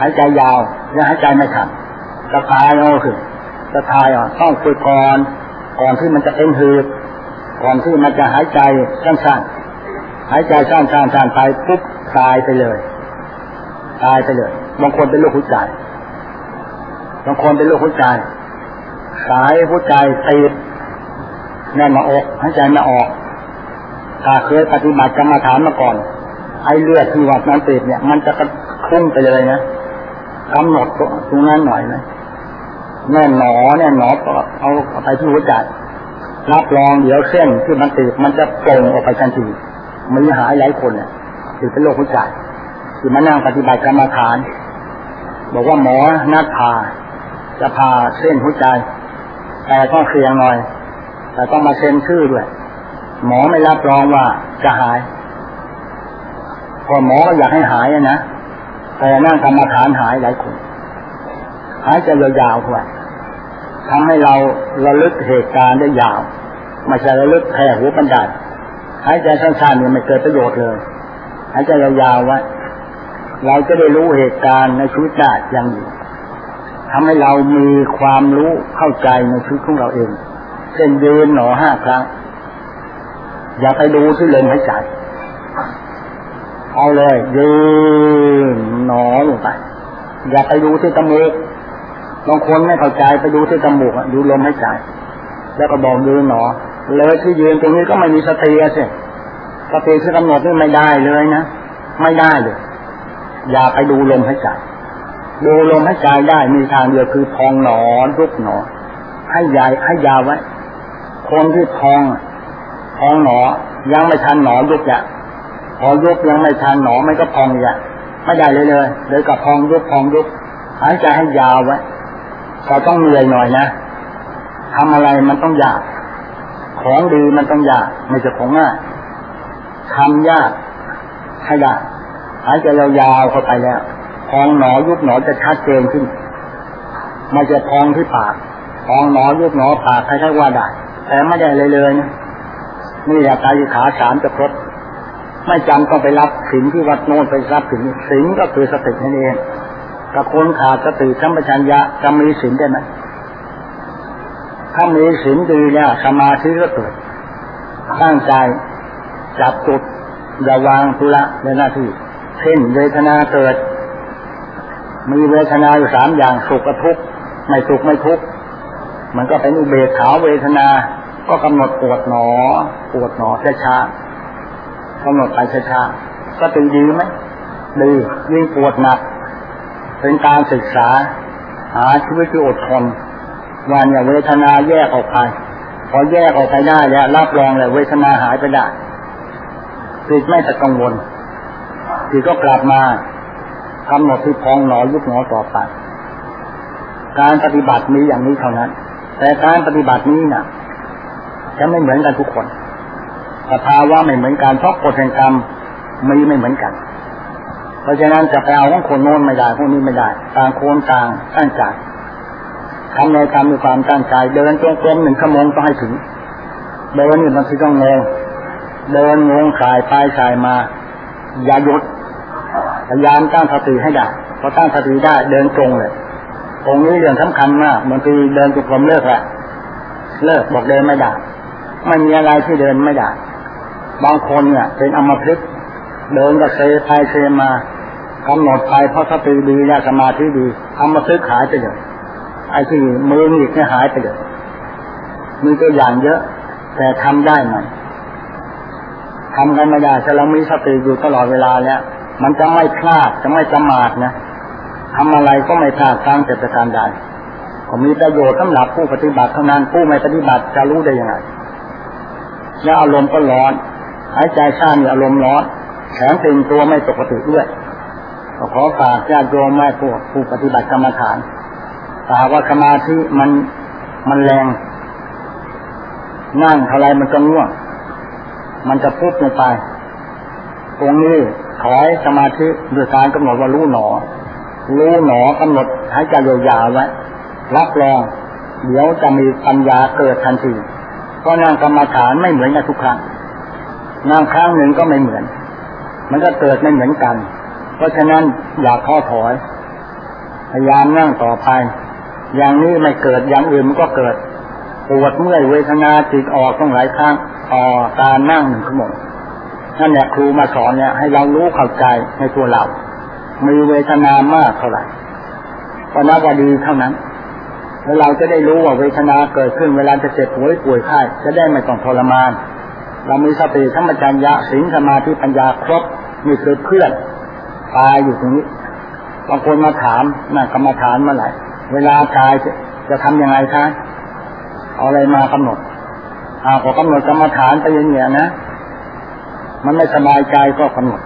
หายใจยาวแล้วหายใจไม่ทันสะพายเอาคือสะพายอะต้องฝึกก่อนก่อนที่มันจะเป็นหืดก่อนที่มันจะหายใจสั้นๆหายใจสั้นสั้นสั้นไปปุ๊บตายไปเลย ตายไปเลยบางคนเป็นโรคหัวใจบางคนเป็นโรคหัวใจสายหัวใจตีด แน่นมาอกหายใจไม่ออกถ้าเคยปฏิบัติกรรมฐานมาก่อน ไอ้เลือดที่วัดนั้นติดเนี่ย มันจะกระคุ้งไปเลยนะกำหนดตรงนั้นหน่อยนะแน่นหนอแน่นหนอเอาไปที่หัวใจรับรองเดี๋ยวเส้นที่มันติดมันจะโป่งออกไปทันทีมีหายหลายคนเนี่ยถือเป็นโรคหัวใจที่มานั่งปฏิบัติกรรมฐาน บอกว่าหมอนัดผ่าจะผ่าเส้นหัวใจ แต่ต้องเสียงหน่อย แต่ต้องมาเซ็นชื่อด้วย หมอไม่รับรองว่าจะหายพอหมอก็อยากให้หายนะแต่นั่งกรรมฐานหายหลายคนหายใจยาวๆด้วยทำให้เราระลึกเหตุการณ์ได้ยาวไม่ใช่ระลึกแค่หัวปันดัหายใจสั้นๆเนี่ยไม่เกิดประโยชน์เลยหายใจยาวๆไว้เราจะได้รู้เหตุการณ์ในชีวิตได้ย่างอยู่ทำให้เรามีความรู้เข้าใจในชีวิตของเราเอง เช่นยืนหนอห้าครั้ง อย่าไปดูที่ลมหายใจ เอาเลย ยืนหนอลงไป อย่าไปดูที่จมูกบางคนไม่เข้าใจไปดูที่จมูกดูลมหายใจ แล้วก็บอกยืนหนอ เลยที่ยืนตรงนี้ก็ไม่มีสติสิสติที่กำหนดนี่ไม่ได้เลยนะ ไม่ได้เลย อย่าไปดูลมหายใจดูลมหายใจได้มีทางเดียวคือพองหนอยุบหนอให้ใหญ่ให้ยาวไว้ คนที่พองพองหนอ ยังไม่ทันหนอยุบอย่าพอยุบยังไม่ทันหนอไม่ก็พองอย่าไม่ได้เลยเลยเลยกับพองยุบพองยุบหายใจให้ยาวไว้เราต้องเหนื่อยหน่อยนะทำอะไรมันต้องยาก ของดีมันต้องยากไม่ใช่ของง่ายทำยากขยากหายใจยาวๆเข้าไปแล้วพองหนอยุบหนอจะชัดเจนขึ้นไม่จะพองที่ปากพองหนอยุบหนอปากใครๆว่าได้ แต่ไม่ได้เลยเลยนะนี่อยากายขาสามจะครบไม่จำต้องไปรับสินที่วัดโน้นไปรับสินสินก็คือสตินั่นเองกับคนขาดสติสัมปชัญญะจะมีสินได้ไหมถ้ามีสินดีเนี่ยสมาธิก็เกิดตั้งใจจับจุดอย่าวางธุระในหน้าที่เช่นเวทนาเกิด มีเวทนาอยู่สามอย่างสุขกับทุกข์ไม่สุขไม่ทุกข์มันก็เป็นอุเบกขาเวทนา ก็กำหนดปวดหนอ ปวดหนอช้าๆกำหนดไปช้าๆก็ตีดีไหมดียิ่งปวดหนัก เป็นการศึกษา หาชีวิตที่อดทนว่าเนี่ยเวทนาแยกออกไป พอแยกออกไปได้แล้วรับรองเลยเวทนาหายไปได้จิตไม่จะกังวลจิตก็กลับมากำหนดที่พองหนอยุบหนอต่อไป การปฏิบัติมีอย่างนี้เท่านั้น แต่การปฏิบัตินี้นะ่ะ จะไม่เหมือนกันทุกคนสภาวะไม่เหมือนกันเพราะกฎแห่งกรรมมีไม่เหมือนกัน เพราะฉะนั้นจะไปเอาของคนโน้นไม่ได้พวกนี้ไม่ได้ต่างโคนต่างตั้งใจทำในทำมีความตั้งใจ เดินจงกรมหนึ่งชั่วโมงต้องให้ถึง เดินนี่บางทีต้องงงเดินงงขายไปขายมา อย่าหยุดพยายามตั้งสติให้ได้พอตั้งสติได้เดินตรงเลยตรงนี้เรื่องสำคัญมากบางทีเดินจงกรมเลิกแหละเลิกบอกเดินไม่ได้ ไม่มีอะไรที่เดินไม่ได้ บางคนเนี่ย เป็นอมพฤกเดินก็เซไปเซมากำหนดไปเพราะสติดีเนี่ยสมาธิดีทำมาซื้อขายไปเลยไอ้ที่มือหนีบเนี่ยหายไปเลยมีตัวอย่างเยอะ แต่ทำได้ไหมทำกันไม่ได้ถ้าเรามีสติอยู่ตลอดเวลาแล้ว มันจะไม่พลาดจะไม่จะมาดนะทำอะไรก็ไม่พลาดสร้างแต่ประการใดก็มีประโยชน์สำหรับผู้ปฏิบัติเท่านั้นผู้ไม่ปฏิบัติจะรู้ได้ยังไง แล้วอารมณ์ก็ร้อน หายใจข้ามีอารมณ์ร้อนแขนตึงตัวไม่ปกติด้วยขอฝากญาติโยมแม่พวกผู้ปฏิบัติกรรมฐานถ้าว่าสมาธิมันมันแรง นั่งเท่าไรมันจะง่วง มันจะพุบลงไปตรงนี้ถอยสมาธิโดยการกำหนดว่ารู้หนอ รู้หนอกำหนดให้ใจยาวๆไว้รับรองเดี๋ยวจะมีปัญญาเกิดทันที เพราะนั่งกรรมฐานไม่เหมือนกันทุกครั้งนั่งครั้งหนึ่งก็ไม่เหมือน มันก็เกิดไม่เหมือนกัน เพราะฉะนั้นอย่าท้อถอย พยายามนั่งต่อไป อย่างนี้ไม่เกิดอย่างอื่นมันก็เกิดปวดเมื่อยเวทนาจิตออกต้องหลายครั้งต่อการนั่งหนึ่งชั่วโมงนั่นแหละครูมาสอนเนี่ยให้เรารู้เข้าใจในตัวเรา มีเวทนามากเท่าไหร่ก็นับว่าดีเท่านั้น แล้วเราจะได้รู้ว่าเวทนาเกิดขึ้นเวลาจะเจ็บป่วยป่วยไข้จะได้ไม่ต้องทรมาน เรามีสติธรรมจัญญะสิงสมาธิปัญญาครบมีคือเพื่อนตายอยู่ตรงนี้บางคนมาถามน่ะกรรมฐานเมื่อไหร่เวลาตายจะจะทำยังไงคะเอาอะไรมากำหนดอาพอกำหนดกรรมฐานไปอย่างเงี้ยนะมันไม่สบายใจก็กำหนด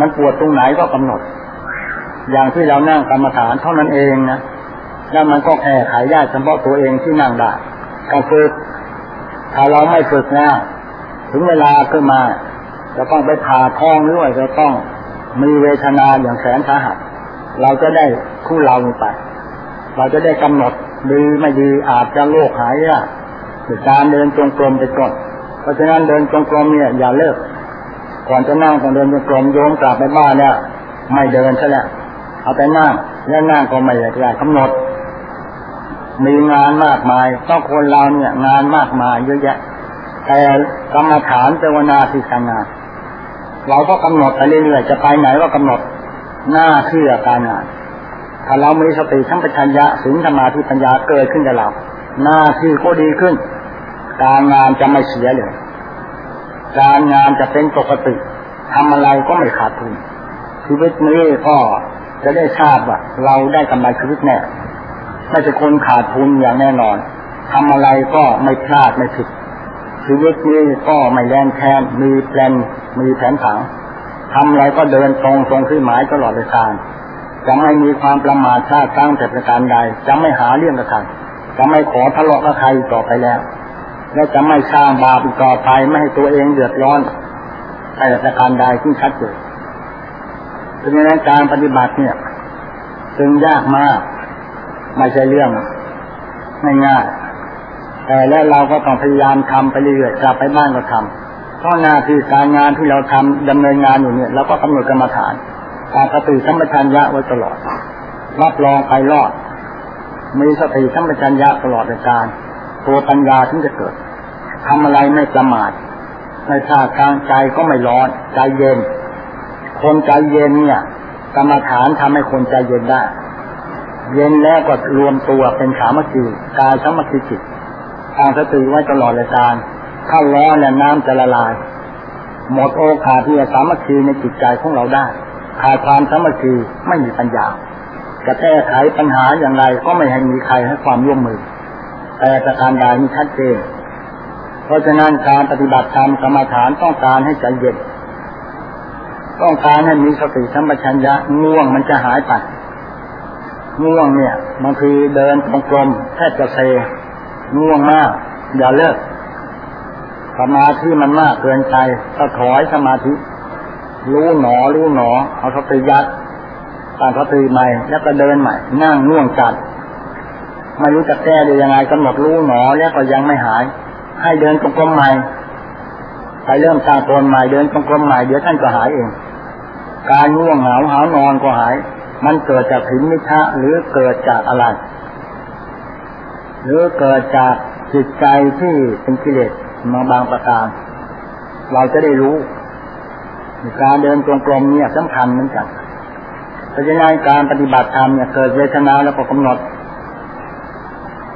มันปวดตรงไหนก็กำหนด อย่างที่เรานั่งกรรมฐานเท่านั้นเองนะ แล้วมันก็แก้ไขได้เฉพาะตัวเองที่นั่งได้ก็ฝึกถ้าเราไม่ฝึกนะถึงเวลาขึ้นมาจะต้องไปผ่าท้องหรือว่าจะต้องมีเวทนาอย่างแสนสาหัส เราจะได้คู่เราไป เราจะได้กำหนดดีไม่ดีอาจจะโรคหายอะการเดินจงกรมไปก่อนเพราะฉะนั้นเดินจงกรมเนี่ยอย่าเลิกก่อนจะนั่งต้องเดินจงกรมโยมกลับไปบ้านเนี่ยไม่เดินซะแล้วเอาแต่นั่งแล้วนั่งก็ไม่ได้กำหนด มีงานมากมายต้องคนเราเนี่ยงานมากมายเยอะแยะ แต่กรรมฐานเจวนาที่การงาน เราก็กำหนดไปเรื่อยๆจะไปไหนก็กำหนดหน้าที่การงาน ถ้าเรามีสติทั้งปัญญาสิงสมาธิปัญญาเกิดขึ้นกับเรา หน้าที่ก็ดีขึ้น การงานจะไม่เสียเลย การงานจะเป็นปกติทำอะไรก็ไม่ขาดทุนชีวิตนี้ก็จะได้ทราบว่าเราได้กำไรชีวิตแน่ ไม่ใช่คนขาดทุนอย่างแน่นอนทำอะไรก็ไม่พลาดไม่ผิดชีวิตนี้ก็ไม่แรงแค้นมีแปลนมีแผนผังทำอะไรก็เดินตรงตรงที่หมายตลอดเวลาจะไม่มีความประมาทชาติตั้งแต่ประการใด จะไม่หาเรื่องกับใครจะไม่ขอทะเลาะกับใครต่อไปแล้ว และจะไม่สร้างบาปต่อไปไม่ให้ตัวเองเดือดร้อนแต่ประการใดที่ชัดเจนดังนั้นการปฏิบัติเนี่ยจึงยากมาก ไม่ใช่เรื่องง่ายๆแต่แล้วเราก็ต้องพยายามทำไปเรื่อยๆกลับไปบ้านก็ทำเพราะหน้าที่การงานที่เราทำดำเนินงานอยู่เนี่ยเราก็กำหนดกรรมฐานการสติสัมปชัญญะไว้ตลอด รับรองไปรอด มีสติสัมปชัญญะตลอดในการ ตัวปัญญาที่จะเกิดทำอะไรไม่ประมาทในท่ากลางใจก็ไม่ร้อนใจเย็น คนใจเย็นเนี่ยกรรมฐานทำให้คนใจเย็นได้ เย็นแล้วก็รวมตัวเป็นสามัคคีกายสามัคคีจิตทางสติไว้ตลอดเลยการถ้าร้อนเนี่ยน้ำจะละลาย หมดโอกาสที่จะสามัคคีในจิตใจของเราได้ขาดความสามัคคีไม่มีปัญญาจะแก้ไขปัญหาอย่างไรก็ไม่ให้มีใครให้ความร่วมมือ แต่ประการใดมีชัดเจนเพราะฉะนั้นการปฏิบัติธรรมกรรมฐานต้องการให้ใจเย็นต้องการให้มีสติสัมปชัญญะง่วงมันจะหายไป ง่วงเนี่ยบางทีเดินตรงกลมแทบจะเซง่วงมาก อย่าเลิกสมาธิมันมากเกินไปก็ถอยสมาธิ รู้หนอรู้หนอ เอาสติยัดตั้งสติใหม่ แล้วก็เดินใหม่ นั่งง่วงจัดไม่รู้จะแก้ได้ยังไงกำหนดรู้หนอแล้วก็ยังไม่หาย ให้เดินตรงกลมใหม่ไปเริ่มสร้างตนใหม่เดินตรงกลมใหม่เดี๋ยวท่านก็หายเอง การง่วงเหงาหานอนก็หาย มันเกิดจากผินมิทะหรือเกิดจากอะไร หรือเกิดจากจิตใจที่เป็นกิเลสมาบางประการ เราจะได้รู้ การเดินจงกรมเนี่ยสำคัญเหมือนกันเพราะฉะนั้นการปฏิบัติธรรมเนี่ยเกิดเวทนาแล้วก็กำหนด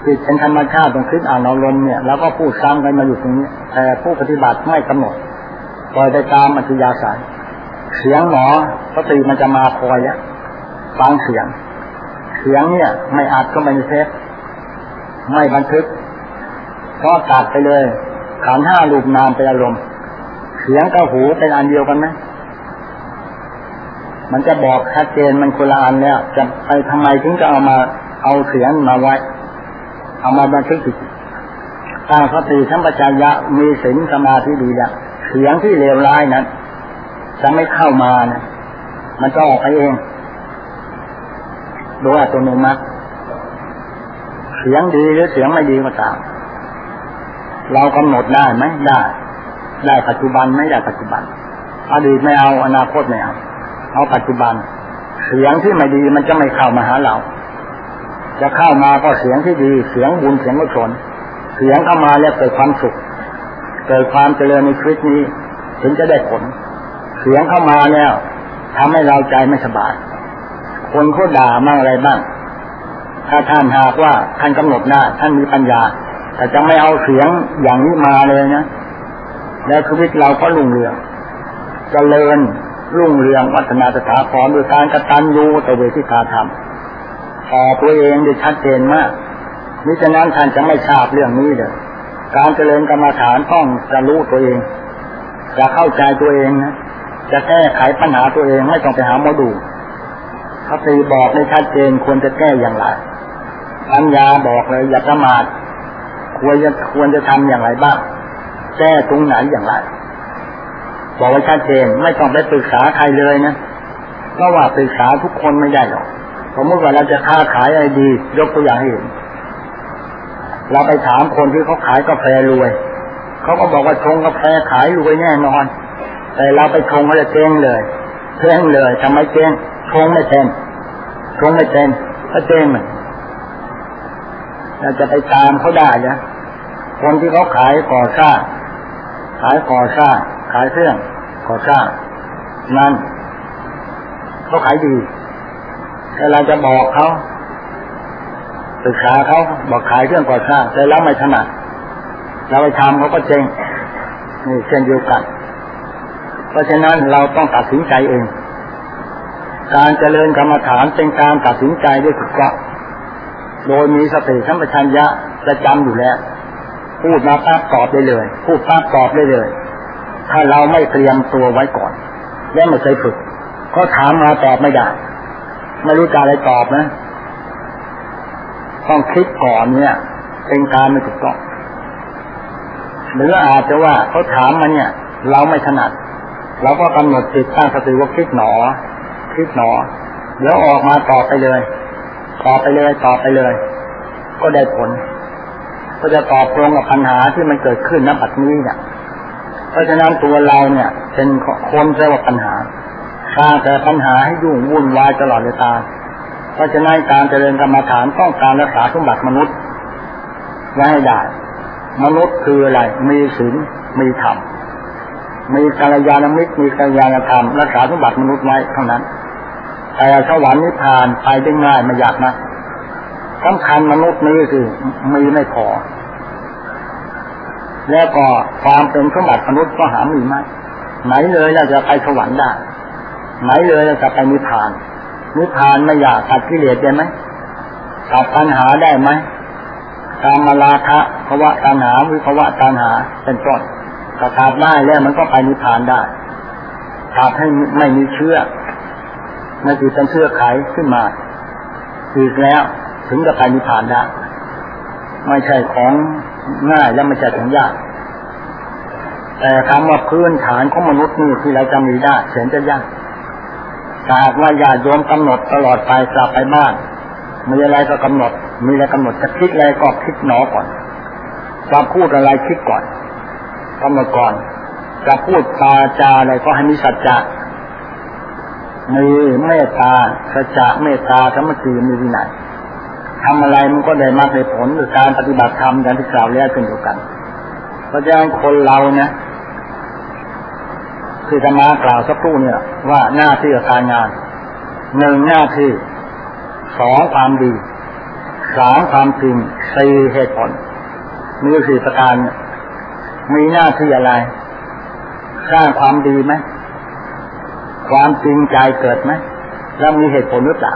จิตเป็นธรรมชาติตรงคิดอ่านเอาลมเนี่ยแล้วก็พูดซ้ำกันมาอยู่ตรงนี้แต่ผู้ปฏิบัติไม่กำหนดปล่อยไปตามอัธยาศัยเสียงหมอสติมันจะมาคอยเนี่ย ฟังเสียง เสียงเนี่ย ไม่อัดก็ไม่เทปไม่บันทึกก็ตัดไปเลย ขันห้ารูปนามเป็นอารมณ์ เสียงกับหูเป็นอันเดียวกันไหมมันจะบอกชัดเจนมันคนละอันแล้วจะไปทำไมถึงจะเอามาเอาเสียงมาไว้ เอามาบันทึกจิตตั้งสติสัมปชัญญะมีศีลสมาธิดีแล้วเสียงที่เลวร้ายนั้นจะไม่เข้ามานะมันจะออกไปเอง โดยอัตโนมัติ เสียงดีหรือเสียงไม่ดีก็ตาม เรากำหนดได้ไหมได้ ได้ปัจจุบันไม่ได้ปัจจุบัน อดีตไม่เอาอนาคตไม่เอา เอาปัจจุบัน เสียงที่ไม่ดีมันจะไม่เข้ามาหาเรา จะเข้ามาก็เสียงที่ดี เสียงบุญเสียงกุศลเสียงเข้ามาแล้วเกิดความสุข เกิดความเจริญในชีวิตนี้ ถึงจะได้ผล เสียงเข้ามาแล้วทำให้เราใจไม่สบาย คนเขาด่ามั่งอะไรบ้าง ถ้าท่านหากว่าท่านกำหนดหน้า ท่านมีปัญญา แต่จะไม่เอาเสียงอย่างนี้มาเลยนะแล้วชีวิตเราก็รุ่งเรืองจเจริญรุ่งเรืองวัฒนาสถาพรโดยการกระตันยูต่อเวทิกาธรรมพอตัวเองได้ชัดเจนมากมิฉะนั้นท่านจะไม่ทราบเรื่องนี้เลยการเจริญกรรมฐานต้องจะรู้ตัวเอง จะเข้าใจตัวเองนะจะแก้ไขปัญหาตัวเองไม่ต้องไปหาหมอดู พระตีบอกในชัดเจนควรจะแก้อย่างไรปัญญาบอกเลยอย่าประมาทควรจะควรจะทำอย่างไรบ้าง แก้ตรงไหนอย่างไร บอกไว้ชัดเจนไม่ต้องไปปรึกษาใครเลยนะเพราะว่าปรึกษาทุกคนไม่ได้หรอกสมมติว่าเราจะค้าขายอะไรดี ยกตัวอย่างให้เห็นเราไปถามคนที่เขาขายกาแฟรวยเขาก็บอกว่าชงกาแฟขายรวยแน่นอน แต่เราไปชงเขาจะเจ๊งเลยเจ๊งเลยทำไมเจ๊ง ชงไม่เป็นชงไม่เป็นก็เจ๊งมันเราจะไปตามเขาได้นะคนที่เขาขายก่อสร้างขายก่อสร้างขายเครื่องก่อสร้างนั่นเขาขายดีแต่เราจะบอกเขาศึกษาเขาบอกขายเครื่องก่อสร้างแต่เราไม่ถนัดเราไปทำเขาก็เจ๊งนี่เช่นเดียวกัน เพราะฉะนั้นเราต้องตัดสินใจเอง การเจริญกรรมฐานเป็นการตัดสินใจด้วยถูกต้องโดยมีสติสัมปชัญญะประจำอยู่แล้ว พูดมาปั๊บตอบได้เลย พูดปั๊บตอบได้เลย ถ้าเราไม่เตรียมตัวไว้ก่อน และไม่เคยฝึก ก็ถามมาตอบไม่ได้ ไม่รู้จะอะไรตอบนะต้องคิดก่อนเนี่ย เป็นการไม่ถูกต้องหรืออาจจะว่าเขาถามมาเนี่ย เราไม่ถนัดเราก็กำหนดจิตตั้งสติว่าคิดหนอ คิดหนอ เดี๋ยวออกมาตอบไปเลยตอบไปเลยตอบไปเลย ก็ได้ผล ก็จะตอบตรงกับปัญหาที่มันเกิดขึ้นณปัจจุบันเนี่ยเพราะฉะนั้นตัวเราเนี่ย เป็นคนเจอปัญหาสร้างแต่ปัญหาให้ยุ่งวุ่นวายตลอดเวลาเพราะฉะนั้นการเจริญกรรมฐานต้องการรักษาสมบัติมนุษย์ไว้ให้ได้มนุษย์คืออะไร มีศีล มีธรรม มีกัลยาณมิตร มีกัลยาณธรรม รักษาสมบัติมนุษย์ไว้เท่านั้น แต่สวรรค์นิพพานไปได้ง่ายไม่ยากนะสำคัญมนุษย์นี้คือมีไม่พอ แล้วก็ความเป็นสมบัติมนุษย์ก็หามีไม่ไหนเลยเราจะไปสวรรค์ได้ ไหนเลยเราจะไปนิพพาน นิพพานไม่อยากตัดกิเลสได้ไหมตัดปัญหาได้ไหมกามาลาคะภาวะตัณหาวิภาวะตัณหาเป็นต้นถ้าขาดได้แล้วมันก็ไปนิพพานได้ขาดให้ไม่มีเชื่อ ไม่ติดเป็นเชื่อไขขึ้นมาอีกแล้วถึงจะไปนิพพานได้ไม่ใช่ของง่ายและไม่ใช่ของยาก แต่คำว่าพื้นฐานของมนุษย์นี่ที่เราจะมีได้เสียนจะยากถ้าว่าญาติโยมกำหนดตลอดไปกลับไปบ้านมีอะไรก็กำหนด มีอะไรกำหนดจะคิดอะไรก็คิดหนอก่อนจะพูดอะไรคิดก่อนกำหนดก่อนจะพูดตาจาอะไรก็ให้มีสัจจะ มีเมตตาสัจจะเมตตาธรรมสีมีวินัยทำอะไรมันก็ได้มากได้ผลหรือการปฏิบัติธรรมอย่างที่กล่าวแล้วเช่นเดียวกัน เพราะฉะนั้นคนเราเนี่ยคือจะมากล่าวสักครู่เนี่ย ว่าหน้าที่การงานหนึ่งหน้าที่สองความดีสามความจริงสี่เหตุผลมีสี่ประการมีหน้าที่อะไร สร้างความดีไหม ความจริงใจเกิดไหมแล้วมีเหตุผลหรือเปล่า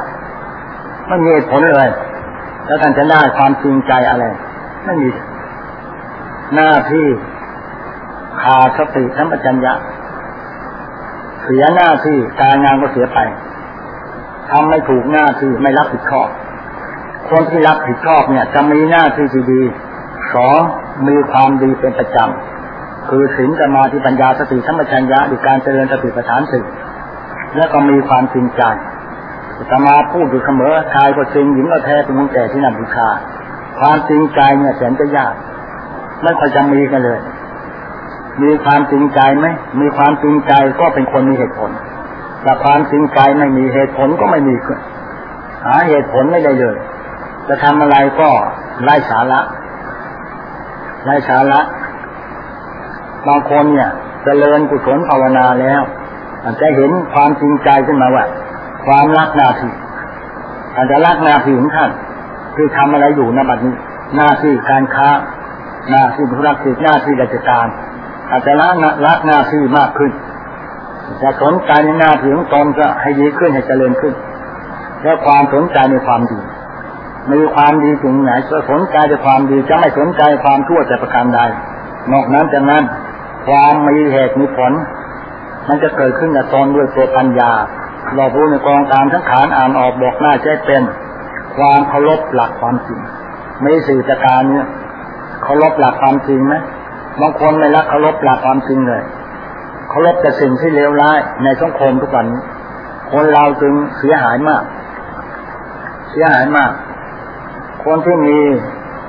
ไม่มีเหตุผลเลย แล้วท่านจะได้ความจริงใจอะไรไม่มีหน้าที่ขาดสติสัมปชัญญะเสียหน้าที่การงานก็เสียไปทำไม่ถูกหน้าที่ไม่รับผิดชอบ คนที่รับผิดชอบเนี่ย จะมีหน้าที่ที่ดีสองมีความดีเป็นประจำคือศีลสมาธิปัญญาสติธรรมชัญญะหรือการเจริญสติปัฏฐานสิ่ แล้วก็มีความจริงใจสมาพูดอยู่เสมอชายก็จริงหญิงก็แท้เป็นคนแก่ที่นับบูชาความจริงใจเนี่ยแสนจะยากไม่ค่อยจะมีกันเลย มีความจริงใจไหมมีความจริงใจก็เป็นคนมีเหตุผลแต่ความจริงใจไม่มีเหตุผลก็ไม่มีหาเหตุผลไม่ได้เลย จะทำอะไรก็ไร้สาระไร้สาระบางคนเนี่ยจเจริญกุศลภาวนาแล้ว อาจจะเห็นความจริงใจขึ้นมาว่า ความรักนาทีอาจจะรักนาทีของท่านคือทำอะไรอยู่ในบัดนี้ หน้าที่การค้า หน้าที่ธุรกิจหน้าที่ราชการ อาจจะรักรักหน้าที่มากขึ้นจะสนใจในหน้าที่ของตนก็ให้ดีขึ้นให้เจริญขึ้น แล้วความสนใจในความดีมีความดีตรงไหนจะสนใจในความดีจะไม่สนใจความชั่วแต่ประการใดนอกนั้นจากนั้น ความมีเหตุมีผล มันจะเกิดขึ้นกับตนด้วยตัวปัญญาเรารู้ในกองการทั้งขานอ่านออกบอกหน้าใช้เป็น ความเคารพหลักความจริง ไม่สื่อจากการเนี่ยเคารพหลักความจริงไหมบางคนไม่รักเคารพหลักความจริงเลยเคารพแต่สิ่งที่เลวร้ายในสังคมทุกวันนี้คนเราจึงเสียหายมาก เสียหายมาก คนที่มี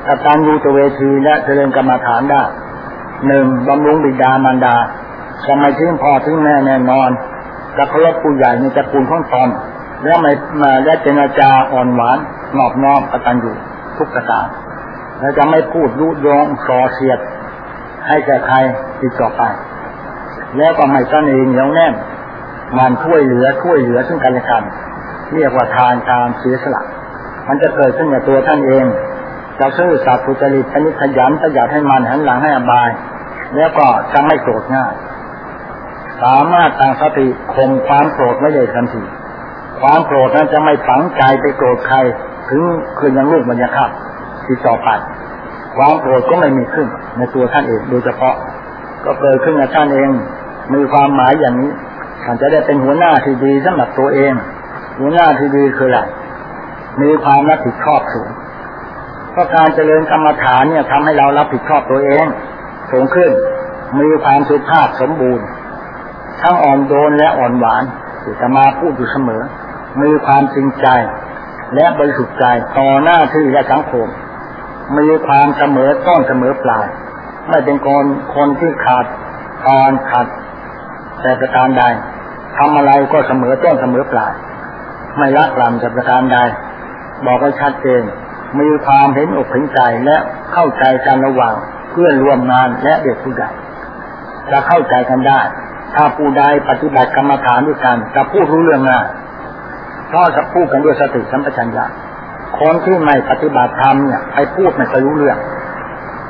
กตัญญูตเวทีและเจริญกรรมฐานได้หนึ่งบำรุงบิดามารดา จะไม่ทิ้งพ่อทิ้งแม่แน่นอนจะเคารพผู้ใหญ่ในจะกูลของตอนและไม่มาและเจรจาอ่อนหวานนอบน้อมกตัญญูทุกประการและจะไม่พูดยุยงส่อเสียด ให้แก่ใครติดต่อไป แล้วก็ไม่ตันเองเหนียวแน่นมันช่วยเหลือช่วยเหลือซึ่งกันและกันเรียกว่าทานการเสียสละมันจะเกิดขึ้นกับตัวท่านเองจะซื่อสัตย์สุจริตปณิขยันประหยัดให้มันหันหลังให้อบาย แล้วก็จะไม่โกรธง่าย สามารถตั้งสติข่มความโกรธไม่ได้ทันทีความโกรธนั้นจะไม่ฝังใจไปโกรธใคร ถึงคืนยังลูกมันยังขับที่ต่อไปความโกรธก็ไม่มีขึ้น ในตัวท่านเองโดยเฉพาะ ก็เกิดขึ้นกับท่านเอง มีความหมายอย่างนี้ท่านจะได้เป็นหัวหน้าที่ดีสำหรับตัวเอง หัวหน้าที่ดีคืออะไรมีความรับผิดชอบสูงเพราะการเจริญกรรมฐานเนี่ยทำให้เรารับผิดชอบตัวเองสูงขึ้น มีความสุภาพสมบูรณ์ ทั้งอ่อนโยนและอ่อนหวานที่จะมาพูดอยู่เสมอ มีความจริงใจ และบริสุทธิ์ใจต่อหน้าที่และสังคม มีความเสมอต้นเสมอปลาย ไม่เป็นคนคนที่ขาดตอนขาดแต่ประการใดทำอะไรก็เสมอต้นเสมอปลาย ไม่ละลำจากประการใด บอกไว้ชัดเจนมีความเห็นอกเห็นใจและเข้าใจกันระหว่างเพื่อนร่วมงานและเด็กผู้ใหญ่จะเข้าใจกันได้ ถ้าผู้ใดปฏิบัติกรรมฐานด้วยกันจะพูดรู้เรื่องง่ายเพราะจะพูดกันด้วยสติสัมปชัญญะคนที่ไม่ปฏิบัติธรรมเนี่ยไปพูดไม่เคยรู้เรื่อง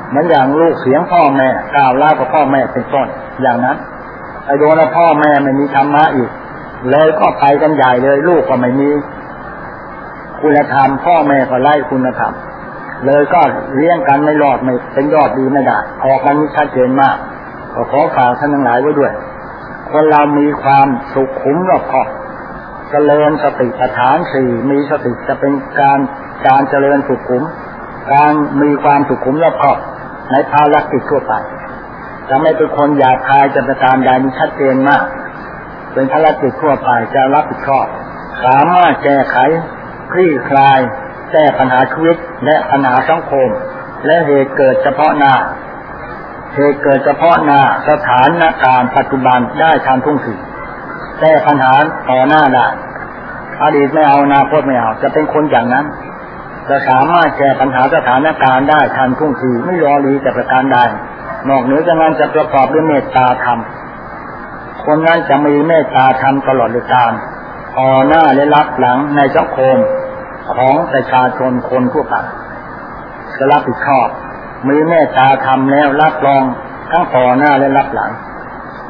เหมือนอย่างลูกเสียงพ่อแม่กล่าวเล่ากับพ่อแม่เป็นต้นอย่างนั้นไอโดนพ่อแม่ไม่มีธรรมะอีกเลยก็ไปกันใหญ่เลย ลูกก็ไม่มีคุณธรรม พ่อแม่ก็ไล่คุณธรรม เลยก็เลี้ยงกันไม่รอดไม่เป็นยอดดีไม่ได้ออกกันชัดเจนมาก ก็ขอฝากท่านทั้งหลายไว้ด้วย คนเรามีความสุขขุมรอบคอบเจริญสติปัฏฐานสี่มีสติจะเป็นการการเจริญสุขุม การมีความสุขุมรอบคอบในภารกิจทั่วไปจะไม่เป็นคนอยากคายจะประการใดมีชัดเจนมาก เป็นภารกิจทั่วไปจะรับผิดชอบ สามารถแก้ไขคลี่คลาย แก้ปัญหาชีวิตและปัญหาสังคม และเหตุเกิดเฉพาะหน้า เหตุเกิดเฉพาะหน้าสถานการณ์ปัจจุบันได้ทันทุ่งทีแก้ปัญหาต่อหน้าได้อดีตไม่เอานาคตไม่เอาจะเป็นคนอย่างนั้น จะสามารถแก้ปัญหาสถานการณ์ได้ทันทุ่งทีไม่รอรีแต่ประการใดนอกเหนือจากนั้นจะประกอบด้วยเมตตาธรรมคนนั้นจะมีเมตตาธรรมตลอดการต่อหน้าและรับหลังในสังคมของประชาชนคนทั่วไปจะรับผิดชอบ มีเมตตาทำแล้วรับรองทั้งต่อหน้าและรับหลัง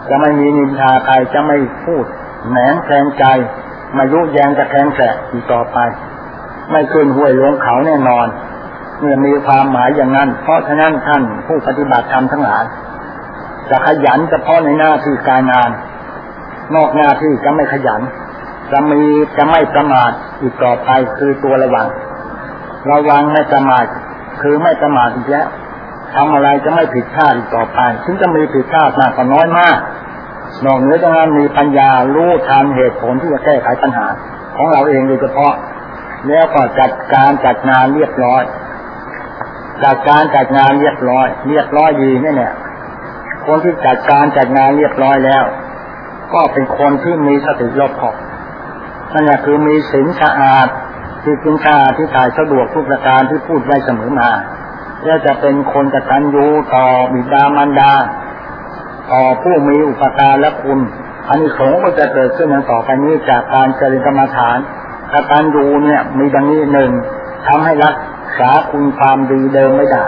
จะไม่มีนินทาใครจะไม่พูดแหนงแทงใจ มายุแยงจะแทงแสกอีกต่อไป ไม่ขึ้นห้วยลงเขาแน่นอนเมื่อมีความหมายอย่างนั้น เพราะฉะนั้นท่านผู้ปฏิบัติธรรมทั้งหลาย จะขยันเฉพาะในหน้าที่การงาน นอกหน้าที่จะไม่ขยัน จะมีจะไม่ประมาทอีกต่อไปคือตัวระวัง ระวังไม่ประมาท คือไม่ประมาทอีกแล้วทำอะไรจะไม่ผิดพลาดอีกต่อไป ถึงจะมีผิดพลาดมากก็น้อยมาก นอกเหนือจากนั้นมีปัญญารู้ทันเหตุผลที่จะแก้ไขปัญหา ของเราเองโดยเฉพาะ แล้วก็จัดการจัดงานเรียบร้อย จัดการจัดงานเรียบร้อย เรียบร้อยดีนี่เนี่ย คนที่จัดการจัดงานเรียบร้อยแล้ว ก็เป็นคนที่มีสติรอบคอบนั่นแหละคือมีศีลสะอาด ที่กินชาที่ถ่ายสะดวกทุกประการที่พูดไว้เสมอมาและจะเป็นคนกตัญญูต่อบิดามารดา ต่อผู้มีอุปการและคุณอันนี้สงก็จะเกิดขึ้นอย่างต่อไปนี้จากการเจริญกรรมฐานกตัญญูเนี่ยมีดังนี้หนึ่งทำให้รักษาคุณความดีเดิมไม่ได้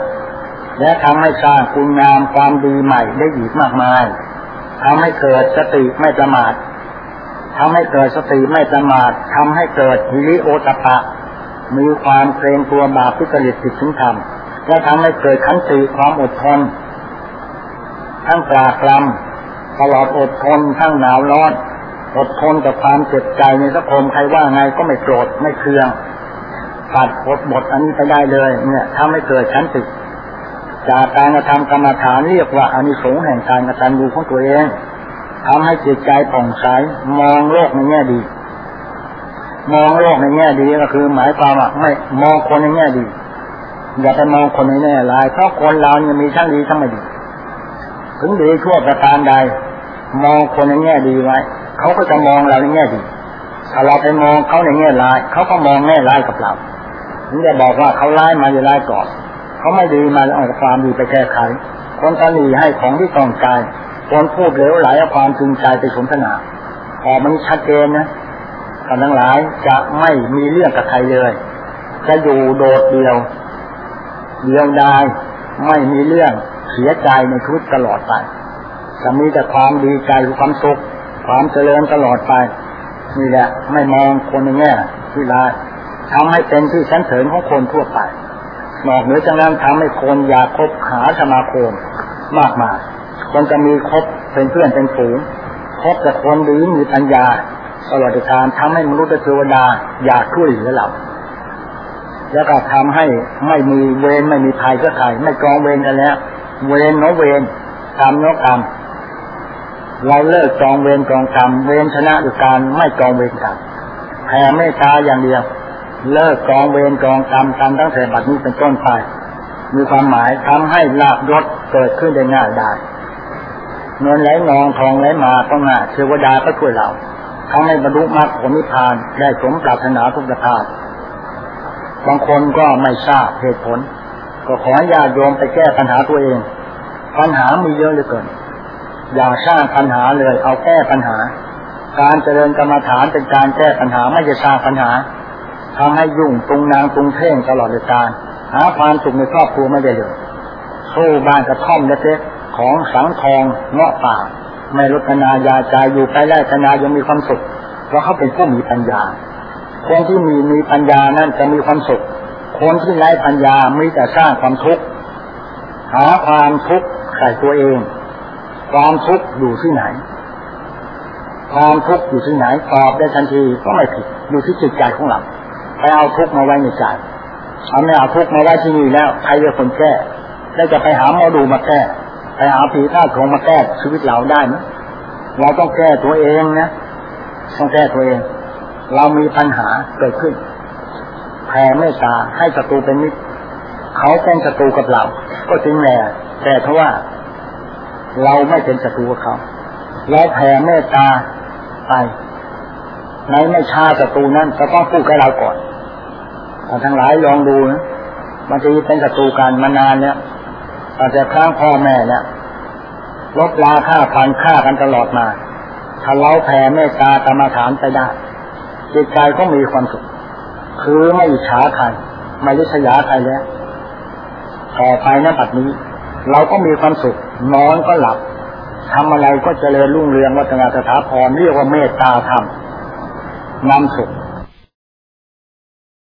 และทำให้สร้างคุณงามความดีใหม่ได้อีกมากมายทำให้เกิดสติไม่ประมาท ทำให้เกิดสติไม่ประมาททำให้เกิดฮิริโอตปะ มีความเกรงตัวบาปพิจริตผิดถึงธรรมและทำให้เกิดขันติความอดทน ทั้งปรากรมตลอดอดทนทั้งหนาวร้อนอดทนกับความเจ็บใจในสังคมใครว่าไงก็ไม่โกรธไม่เคืองตัดบทบทอันนี้ไปได้เลย เนี่ยถ้าไม่เกิดชั้นติจากการกระทำกรรมฐานเรียกว่าอานิสงส์แห่งการกระทำดูของตัวเอง ทำให้จิตใจผ่องใสมองโลกในแง่ดี มองโลกในแง่ดีก็คือ หมายความว่าไม่มองคนในแง่ดี อย่าไปมองคนในแง่ร้ายเพราะคนเราเนี่ยมีทั้งดีทั้งไม่ดี ถึงดีทั่วประการใด มองคนในแง่ดีไว้เขาก็จะมองเราในแง่ดีถ้าเราไปมองเขาในแง่ร้ายเขาก็มองแง่ร้ายกับเราถึงจะบอกว่าเขาร้ายมาอย่าร้ายก่อนเขาไม่ดีมาเอาความดีไปแก้ไขคนตนีให้ของที่ต้องการ คนพูดเหลวไหลเอาความจริงใจไปสนทนาพอมันชัดเจนนะท่านทั้งหลายจะไม่มีเรื่องกับใครเลย จะอยู่โดดเดียว เดียวดายไม่มีเรื่องเสียใจในชีวิตตลอดไป จะมีแต่ความดีใจความสุข ความเจริญตลอดไป นี่แหละ ไม่มองคนในแง่ที่ร้ายทำให้เป็นที่ชั้นเถินของคนทั่วไปนอกเหนือจากนั้นทำให้คนอยากคบหาสมาคมมากมาย คนจะมีคบเป็นเพื่อนเป็นฝูงคบแต่คนดีมีปัญญาตลอดการทำให้มนุษย์เทวดาอยากช่วยเหลือเราแล้วก็ทำให้ไม่มีเวรไม่มีภัยก็ใครไม่กองเวรกันแล้ว เวรเนาะเวรกรรมเนาะกรรมเราเลิกกองเวรกองกรรมเวรชนะด้วยการไม่กองเวรกันแผ่เมตตาอย่างเดียว เลิกกองเวรกองกรรมกันตั้งแต่บัดนี้เป็นต้นไปมีความหมายทำให้ลาบยศเกิดขึ้นได้ง่ายได้ เงินไหลนองทองไหลมาต้องหน้าเทวดาก็ช่วยเราทำให้บรรลุมรรคผลนิพพานได้สมปรารถนาทุกประการบางคนก็ไม่ทราบเหตุผล ก็ขอญาติโยมไปแก้ปัญหาตัวเอง ปัญหามีเยอะเหลือเกิน อย่าสร้างปัญหาเลยเอาแก้ปัญหา การเจริญกรรมฐานเป็นการแก้ปัญหาไม่จะสร้างปัญหาทำให้ยุ่งตรงนางตรงเพ่งตลอดเวลาหาความสุขในครอบครัวไม่ได้เลยสู้บ้านกระท่อมเล็กๆ ของสังทองเงาะป่า ไม่ลดนายาใจอยู่ไปไล่ธนายังมีความสุขเพราะเขาเป็นผู้มีปัญญา คนที่มีมีปัญญานั่นจะมีความสุข คนที่ไร้ปัญญามีแต่สร้างความทุกข์หาความทุกข์ใส่ตัวเอง ความทุกข์อยู่ที่ไหน ความทุกข์อยู่ที่ไหนตอบได้ทันทีก็ไม่ผิดอยู่ที่จิตใจของเราไปเอาทุกข์มาไว้ในใจเอาไม่เอาทุกข์มาไว้ที่นี่แล้วใครจะคนแก้แล้วจะไปหาหมอดูมาแก้ ไปหาผีท่าทงมาแก้ชีวิตเราได้ไหมเราต้องแก้ตัวเองนะต้องแก้ตัวเอง เรามีปัญหาเกิดขึ้นแผ่เมตตาให้ศัตรูเป็นมิตรเขาเป็นศัตรูกับเรา ก็จริงแหละแต่เพราะว่า เราไม่เป็นศัตรูกับเขาเราแผ่เมตตาไปในไม่ช้าศัตรูนั้นจะต้องพูดกับเราก่อนทั้งหลายลองดูนะบางทีเป็นศัตรูกันมานานเนี่ย อาจจะข้างพ่อแม่เนี่ยลบลาฆ่าพันฆ่ากันตลอดมาถ้าเราแผ่เมตตากรรมฐานไปได้ จิตใจก็มีความสุข คือไม่อิจฉาใครไม่ริษยาใครแล้วต่อไปนั้นปัดนี้ เราก็มีความสุข นอนก็หลับทำอะไรก็เจริญรุ่งเรืองวัฒนธรรมพรเรียกว่าเมตตาธรรมนำสุข